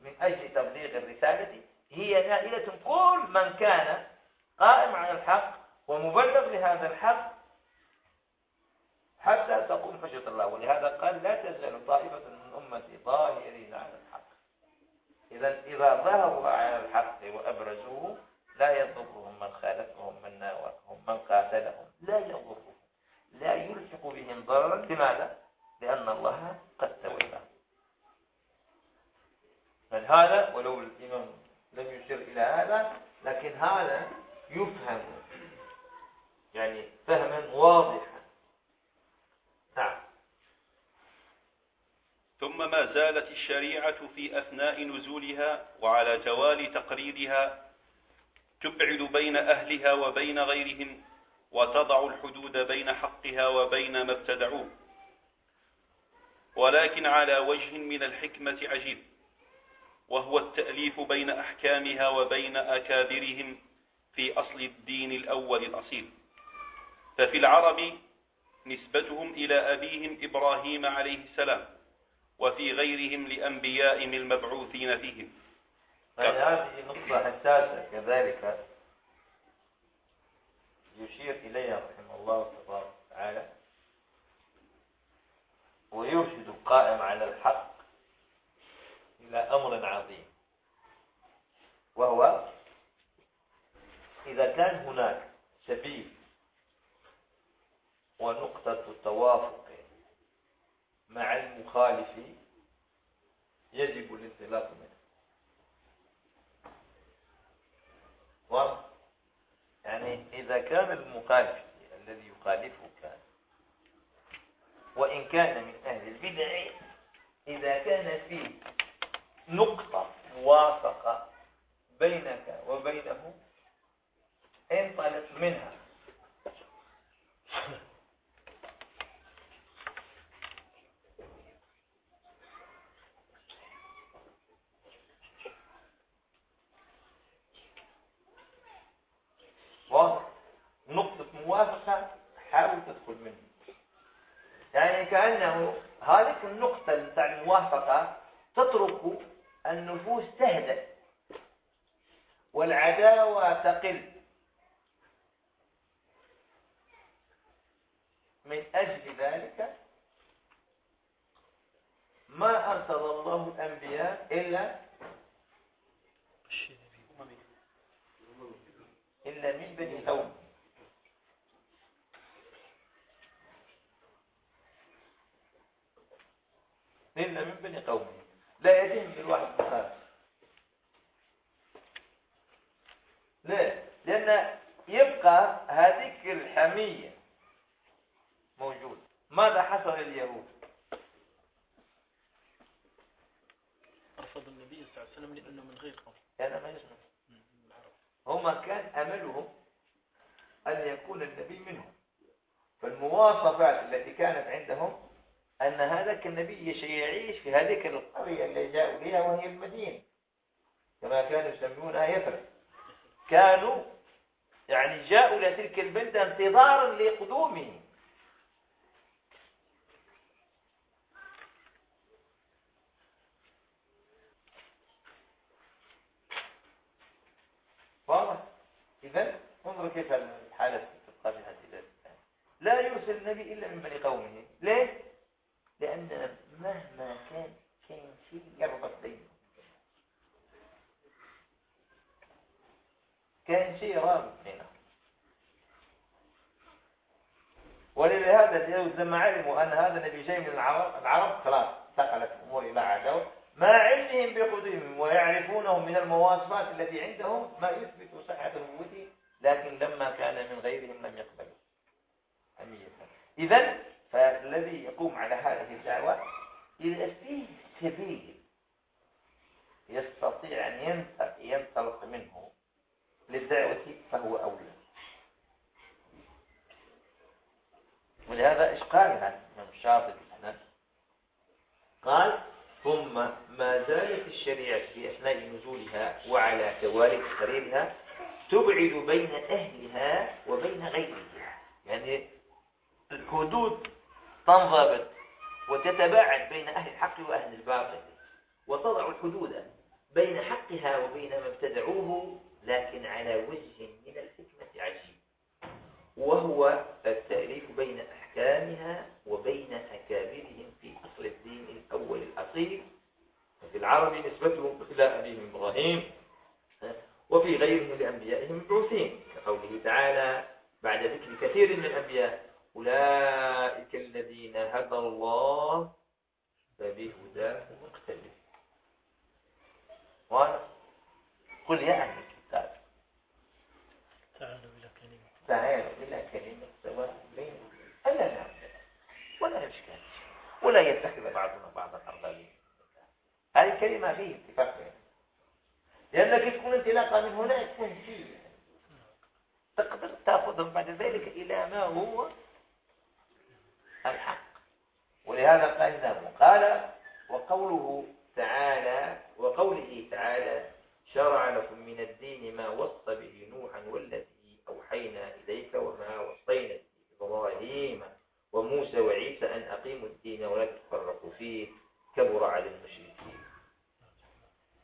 من أجل تبليغ الرسالة هي نائلة كل من كان قائم على الحق ومبلغ لهذا الحق حتى تقوم حجة الله. ولهذا قال لا تزال طائفة من أمتي ظاهرين على الحق. إذا إذا ظهروا على الحق وأبرزوه لا يضرهم من خالفهم من ناوأهم من قاتلهم. لا يضرهم. لا يلحق بهم ضررا. لماذا؟ لأن الله قد تولى هذا ولو الإمام لم يشير إلى هذا لكن هذا يفهم يعني فهما واضحا نعم ثم ما زالت في أثناء نزولها وعلى توالي تقريرها تبعد بين أهلها وبين غيرهم وتضع الحدود بين حقها وبين ما ابتدعوه. ولكن على وجه من الحكمة عجيب وهو التأليف بين أحكامها وبين أكابرهم في أصل الدين الأول الأصيل. ففي العرب نسبتهم إلى أبيهم إبراهيم عليه السلام. وفي غيرهم لأنبيائهم المبعوثين فيهم. هذه نقطة حساسة كذلك يشير إليها رحمه الله تبارك وتعالى. ويرشد القائم على الحق إلى أمر عظيم وهو إذا كان هناك سبيل ونقطة توافق مع المخالف يجب الانطلاق منه. واضح؟ يعني إذا كان المخالف الذي يخالفك وإن كان من أهل البدع إذا كان فيه نقطة موافقة بينك وبينه انطلق منها. يكن إذا فيه سبيل يستطيع أن ينطلق منه للدعوة فهو أولى. ولهذا إشقال هذا من الشاطئ قال ثم ما زالت الشريعة في أثناء نزولها وعلى توالي تقريرها تبعد بين أهلها وبين غيرها. يعني الحدود تنضبط وتتباعد بين أهل الحق وأهل الباطل وتضع الحدود بين حقها وبين ما ابتدعوه لكن على وجه من الحكمة عجيب. وهو التأليف بين أحكامها وبين أكابرهم في أصل الدين الأول الأصيل. وفي العرب نسبتهم إلى أبيهم إبراهيم وفي غيرهم لأنبيائهم المبعوثين كقوله تعالى بعد ذكر كثير من الأنبياء أولئك الذين هدى الله فبهداه مقتدر. قال قل يا أهل الكتاب. تعالوا إلى كلمة. تعالوا إلى كلمة سواء بين ألا نعبد ولا إشكال. ولا يتخذ بعضنا بعضا أربابا هذه الكلمة فيه اتفاق بيننا لأنك تكون انطلاقة من هنا يكون فيه تقدر تأخذهم بعد ذلك إلى ما هو الحق. ولهذا قال له قال وقوله تعالى وقوله تعالى شرع لكم من الدين ما وصى به نوحا والذي أوحينا إليك وما وصينا إبراهيم وموسى وعيسى أن أقيموا الدين ولا تفرقوا فيه كبر على المشركين.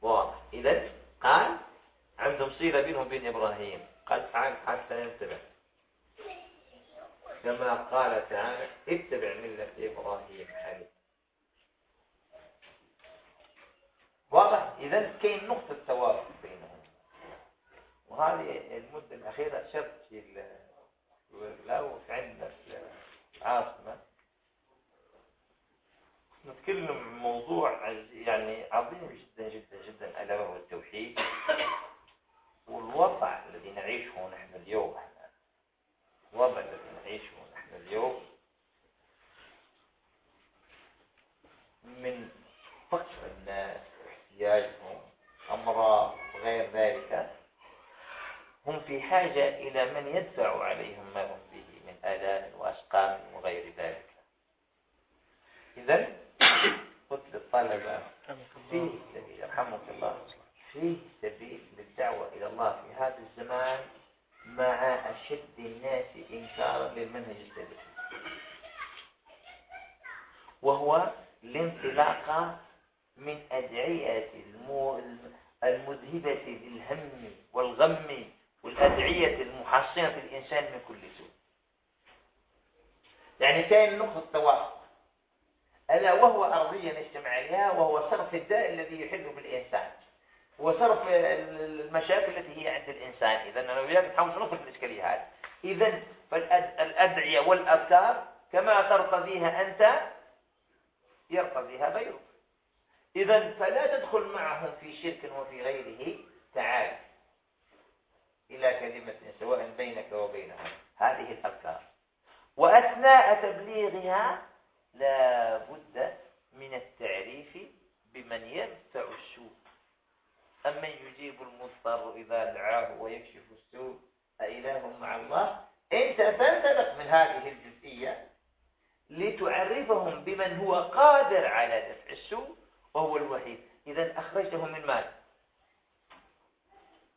واضح. إذا قال عندهم صيغة بينهم بين إبراهيم. قال تعال حتى ينتبه كما قال تعالى اتبع ملة إبراهيم حنيف واضح؟ إذا كاين نقطة توافق بينهم. وهذه المدة الأخيرة شرط في لو عندنا في العاصمة. نتكلم موضوع يعني عظيم جدا جدا جدا ألا وهو التوحيد والوضع الذي نعيشه نحن اليوم الوضع الذي نعيشه نحن اليوم من فقر الناس واحتياجهم أمراض وغير ذلك هم في حاجة إلى من يدفع عليهم ما هم به من آلام وأسقام وغير ذلك. إذا قلت للطلبة فيه سبيل يرحمك الله فيه سبيل للدعوة إلى الله في هذا الزمان مع أشد الناس إنكارا للمنهج السلفي وهو الانطلاق من أدعية موجبة الهم والغم والأدعية المحصنة الإنسان من كل سوء. يعني كاين نقطة توافق. ألا وهو أرضية نجتمع عليها وهو صرف الداء الذي يحل بالإنسان. وصرف المشاكل التي هي عند الإنسان. إذا أنا وياك نحاول نخرج الإشكالية هذه. إذا فالأدعية والأذكار كما ترتضيها أنت يرتضيها غيرك. إذا فلا تدخل معهم في شرك وفي غيره. تعال إلى كلمة سواء بينك وبينهم هذه الأذكار وأثناء تبليغها لا بد من التعريف بمن يدفع السوء. أمن يجيب المضطر إذا دعاه ويكشف السوء أإله مع الله أنت تنطلق من هذه الجزئية لتعرفهم بمن هو قادر على دفع السوء وهو الوحيد. إذا أخرجته من ماذا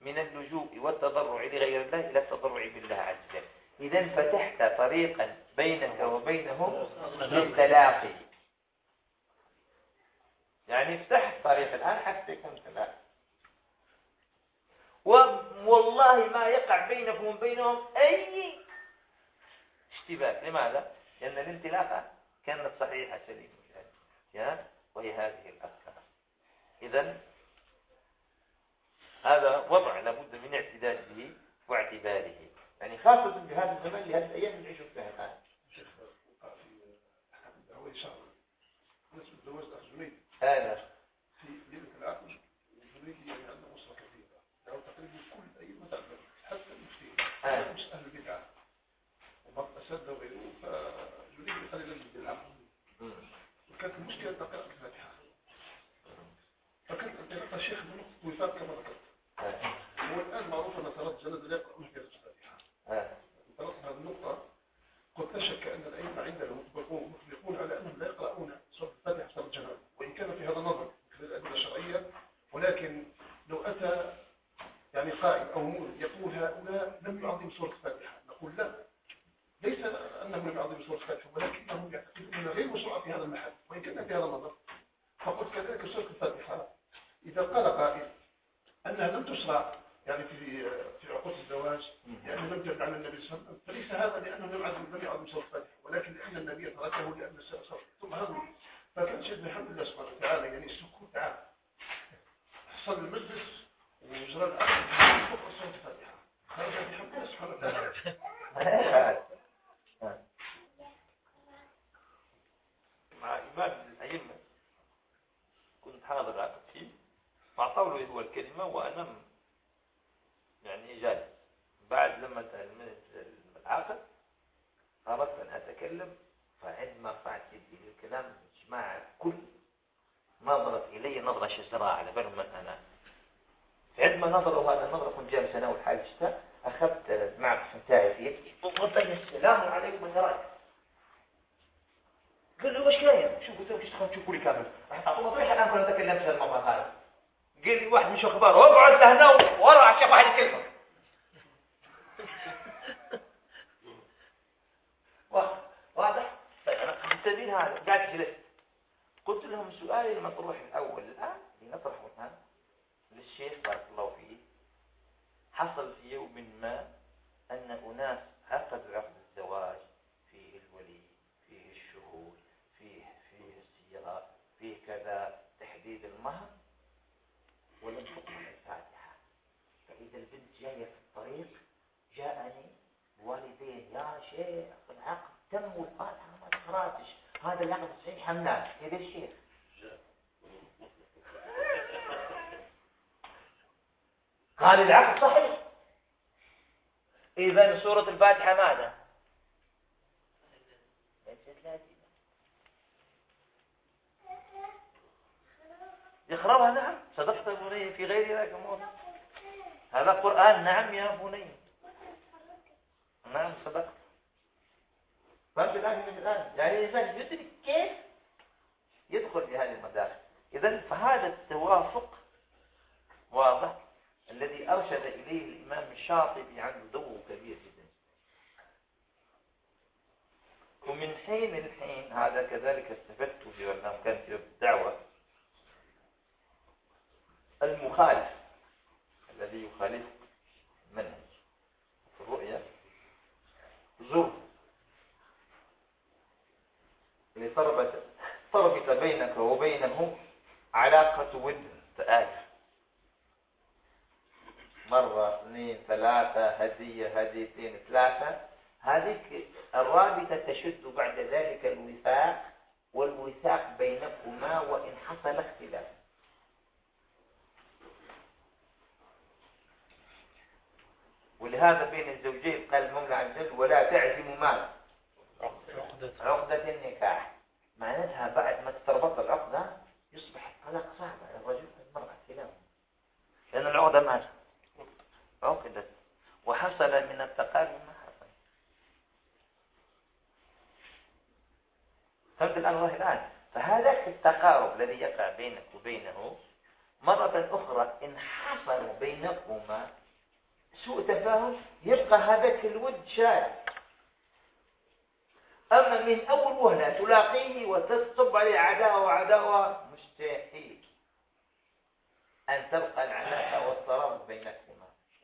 من اللجوء والتضرع لغير الله إلى التضرع بالله عز وجل إذا فتحت طريقا بينك وبينهم للتلاقي يعني افتحت طريق الآن حتى يكون تلاقي والله ما يقع بينكم وبينهم أي اشتباك. لماذا؟ لأن الانطلاقة كانت صحيحة سليمة وهي هذه الأفكار إذا هذا وضع لابد من اعتداد به واعتباره يعني خاصة بهذا الزمان لهذه الأيام اللي نعيش فيها الآن. شيخ هذا في ليلة العقد الزميل يعني عنده أسرة كثيرة يعني تقريبا كل أي مثلا حتى المفتين مش أهل البدعة وبعض أسد وغيره فجريد قليلا بالعقد وكانت المشكلة تقرأ الفاتحة. فكانت انطلاقة شيخ من نقطة وفاق كما ذكرت. هو الآن معروف أن صلاة الجنازة لا يقرأ مشكلة الفاتحة انطلاقة هذه النقطة. قلت لا أن الأئمة عندنا مطلقون على أنهم لا يقرؤون سورة الفاتحة صلاة الجنازة وإن كان في هذا النظر من الأدلة الشرعية ولكن لو أتى يعني قائل أو يقول هؤلاء لم يعظم سورة الفاتحة نقول لا. ليس أنهم لم يعظموا سورة الفاتحة ولكنهم يعتقدون غير مشروعة في هذا المحل وإن كان في هذا النظر فقلت كذلك سورة الفاتحة. إذا قال قائل أنها لم تشرع يعني في في عقود الزواج لأنه لم ترد عن النبي صلى الله عليه وسلم فليس هذا لأنه لم يعظم لم يعظم سورة الفاتحة ولكن لأن النبي تركه لأن الشيء ثم هذا فكان شيء الحمد لله سبحانه وتعالى يعني السكوت عام. حصل المجلس وجرى الأمر فوق سورة الفاتحة هذا بحمد الله سبحانه وتعالى مع إمام الأئمة. كنت حاضر فيه. فأعطوا له هو الكلمة وأنا يعني جالس بعد لما العقد أردت أن أتكلم فعندما رفعت يدي للكلام جماعة الكل نظرت إلي نظرة شزراء على بالهم من أنا عندما نظروا هذا النظرة كنت جالس أنا والحاج أخذت المعكس نتاعي في يدي وقلت السلام عليكم من رأيك. قال له وش كاين؟ شو قلت له إيش تخلون تشوفوا لي كامل. راح تعطونا طريحه الآن كنا نتكلم في الموضوع هذا. قال لي واحد من شو أخبار اقعد لهنا ورا شوف واحد الكلمة واضح؟ طيب أنا بالسبيل هذا قاعد جلست قلت لهم سؤالي المطروح الأول الآن لنطرحه الآن. للشيخ بارك الله فيه حصل في يوم ما أن أناس عقدوا عقد الزواج في كذا تحديد المهر ولم تقرأ الفاتحة. فإذا البنت جاية في الطريق جاءني والدين يا شيخ العقد تم والفاتحة ما تقرأتش هذا العقد صحيح حملات هذا الشيخ قال العقد صحيح. إذا سورة الفاتحة ماذا؟ يقرأها نعم. صدقت يا بني في غير ذلك موت. هذا قرآن. نعم يا بني. نعم صدقت فأنت الآن من الآن. يعني الإنسان يدرك كيف يدخل في هذه المداخل إذا فهذا التوافق واضح. الذي أرشد إليه الإمام الشاطبي عنده ضوء كبير جدا. ومن حين لحين هذا كذلك استفدت في برنامج كان في الدعوة المخالف الذي يخالف منهج الرؤية زر اللي تربط تربط بينك وبينه علاقة ود تآلف. مرة اثنين ثلاثة هدية هديتين ثلاثة. هذه الرابطة تشد بعد ذلك الوثاق والوثاق بينكما وإن حصل اختلاف. ولهذا بين الزوجين قال المولى عز وجل ولا تعزموا مال عقدة. عقدة النكاح. معناتها بعد ما تتربط العقدة يصبح الطلاق صعب على الرجل والمرأة كلاهما لأن العقدة مال عقدت وحصل من التقارب ما حصل. فهمت الآن الله الآن. فهذا التقارب الذي يقع بينك وبينه مرة أخرى إن حصل بينكما سوء تفاهم يبقى هذاك الود شاد أما من أول وهلة تلاقيه وتصب عليه عداوة وعداوة مستحيل. أن تبقى العلاقة والترابط بينكما.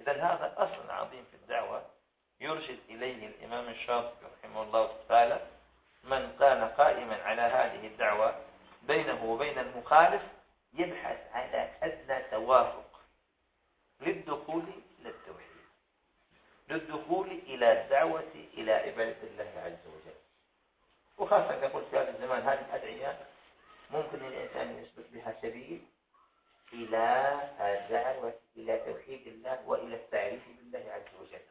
إذا هذا أصل عظيم في الدعوة. يرشد إليه الإمام الشاطبي رحمه الله تعالى من كان قائما على هذه الدعوة بينه وبين المخالف يبحث على أدنى توافق للدخول للتوحيد للدخول إلى الدعوة إلى عبادة الله عز وجل. وخاصة كقول في هذا الزمان هذه الأدعية ممكن الإنسان يثبت بها سبيل إلى الدعوة إلى توحيد الله وإلى التعريف بالله عز وجل.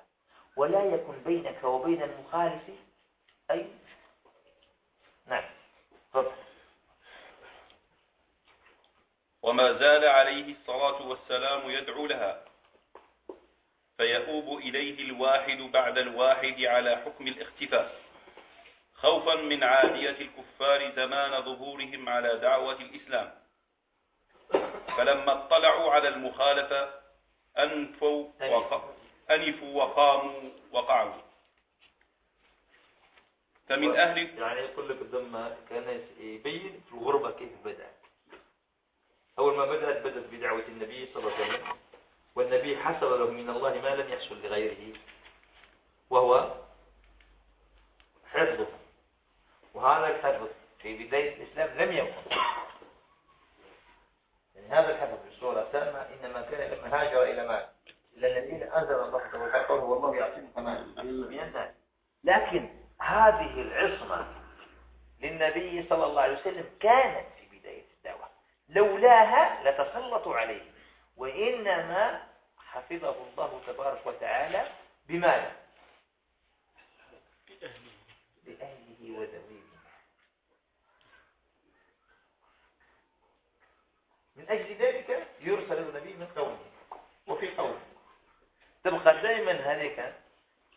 ولا يكن بينك وبين المخالف أي نعم. تفضل. وما زال عليه الصلاة والسلام يدعو لها. فيؤوب إليه الواحد بعد الواحد على حكم الاختفاء. خوفا من عادية الكفار زمان ظهورهم على دعوة الإسلام. فلما اطلعوا على المخالفة أنفوا أنفوا وقاموا وقعوا. فمن أهل يعني يقول لك ثم كان يبين في الغربة كيف بدأت. أول ما بدأت بدأت بدعوة النبي صلى الله عليه وسلم والنبي حصل له من الله ما لم يحصل لغيره وهو حفظه وهذا الحفظ في بداية الإسلام لم يكن يعني هذا الحفظ بصورة تامة إنما كان لما هاجر إلى مال إلى الذين أنزل الله سبحانه وتعالى والله يعصمك من الناس لكن هذه العصمة للنبي صلى الله عليه وسلم كانت في بداية الدعوة. لولاها لتسلطوا عليه وإنما حفظه الله تبارك وتعالى بماذا؟ بأهله وذويه. من أجل ذلك يرسل النبي من قومه وفي قومه. تبقى دائما هذيك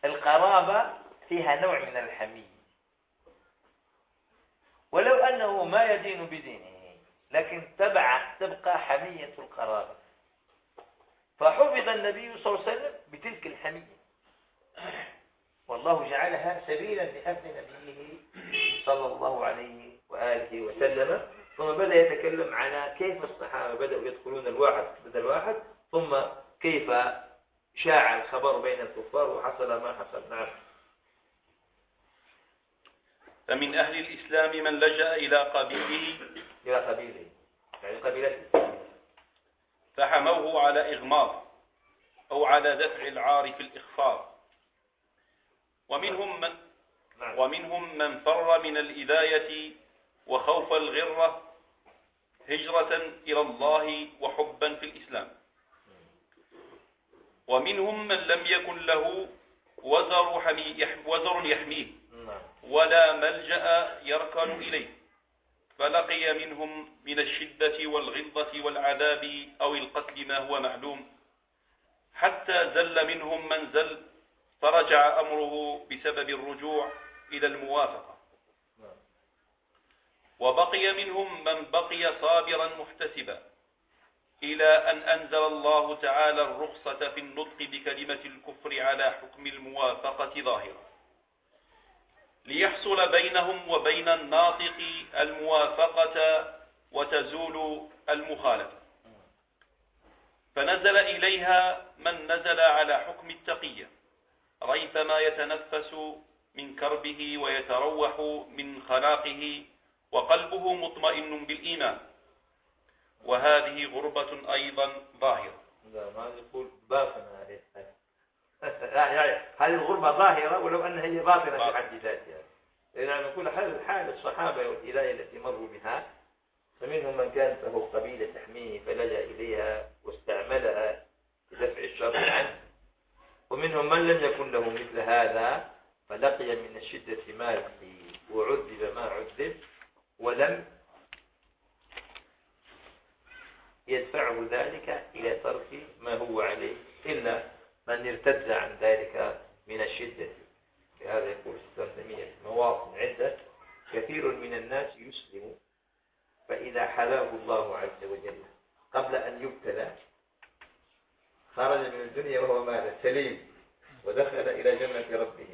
القرابة فيها نوع من الحمية. أنه ما يدين بدينه لكن تبع تبقى حمية القرابة فحفظ النبي صلى الله عليه وسلم بتلك الحمية. والله جعلها سبيلا لحفظ نبيه صلى الله عليه وآله وسلم. ثم بدأ يتكلم على كيف الصحابة بدأوا يدخلون الواحد بدل واحد ثم كيف شاع الخبر بين الكفار وحصل ما حصل. نعم. فمن أهل الإسلام من لجأ إلى قبيله إلى قبيله يعني قبيلته فحموه على إغماض أو على دفع العار في الإخفاض ومنهم من نعم. ومنهم من فر من الإذاية وخوف الغرة هجرة إلى الله وحبا في الإسلام ومنهم من لم يكن له وزر, حمي وزر يحميه. ولا ملجأ يركن إليه فلقي منهم من الشدة والغلظة والعذاب أو القتل ما هو معلوم. حتى زل منهم من زل فرجع أمره بسبب الرجوع إلى الموافقة. وبقي منهم من بقي صابرا محتسبا إلى أن أنزل الله تعالى الرخصة في النطق بكلمة الكفر على حكم الموافقة ظاهرا ليحصل بينهم وبين الناطق الموافقة وتزول المخالفة. فنزل إليه إليها من نزل على حكم التقية ريثما يتنفس من كربه ويتروح من خلاقه وقلبه مطمئن بالإيمان. وهذه غربة أيضا ظاهرة. لا ما يقول باطنة يعني هذه الغربة ظاهرة ولو أنها هي باطنة في حد ذاتها. إذا نقول حال حال الصحابة والولاية التي مروا بها فمنهم من كانت له قبيلة تحميه فلجأ إليها واستعملها لدفع الشر عنه. ومنهم من لم يكن له مثل هذا فلقي من الشدة ما لقي وعذب ما عذب ولم يدفعه ذلك إلى ترك ما هو عليه إلا من ارتد عن ذلك من الشدة. لهذا يقول السلام مواطن عدة كثير من الناس يسلم فإذا حلاه الله عز وجل قبل أن يبتلى خرج من الدنيا وهو مال سليم ودخل إلى جنة ربه.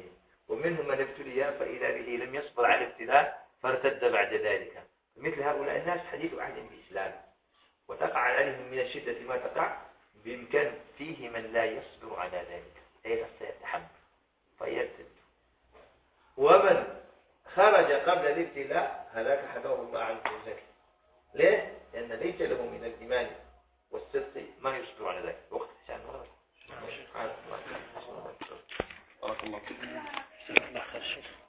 ومنهم من ابتلي فإذا به لم يصبر على الابتلاء فارتد بعد ذلك. مثل هؤلاء الناس حديث عهد بالإسلام وتقع عليهم من الشدة ما تقع بإمكان فيه من لا يصبر على ذلك. أي سيتحمل فيرتد ومن خرج قبل الابتلاء هلاك حذره الله عز وجل ليه؟ لأن ليس له من الإيمان والصدق ما يصبر على ذلك. وقت عشان بارك الله فيك.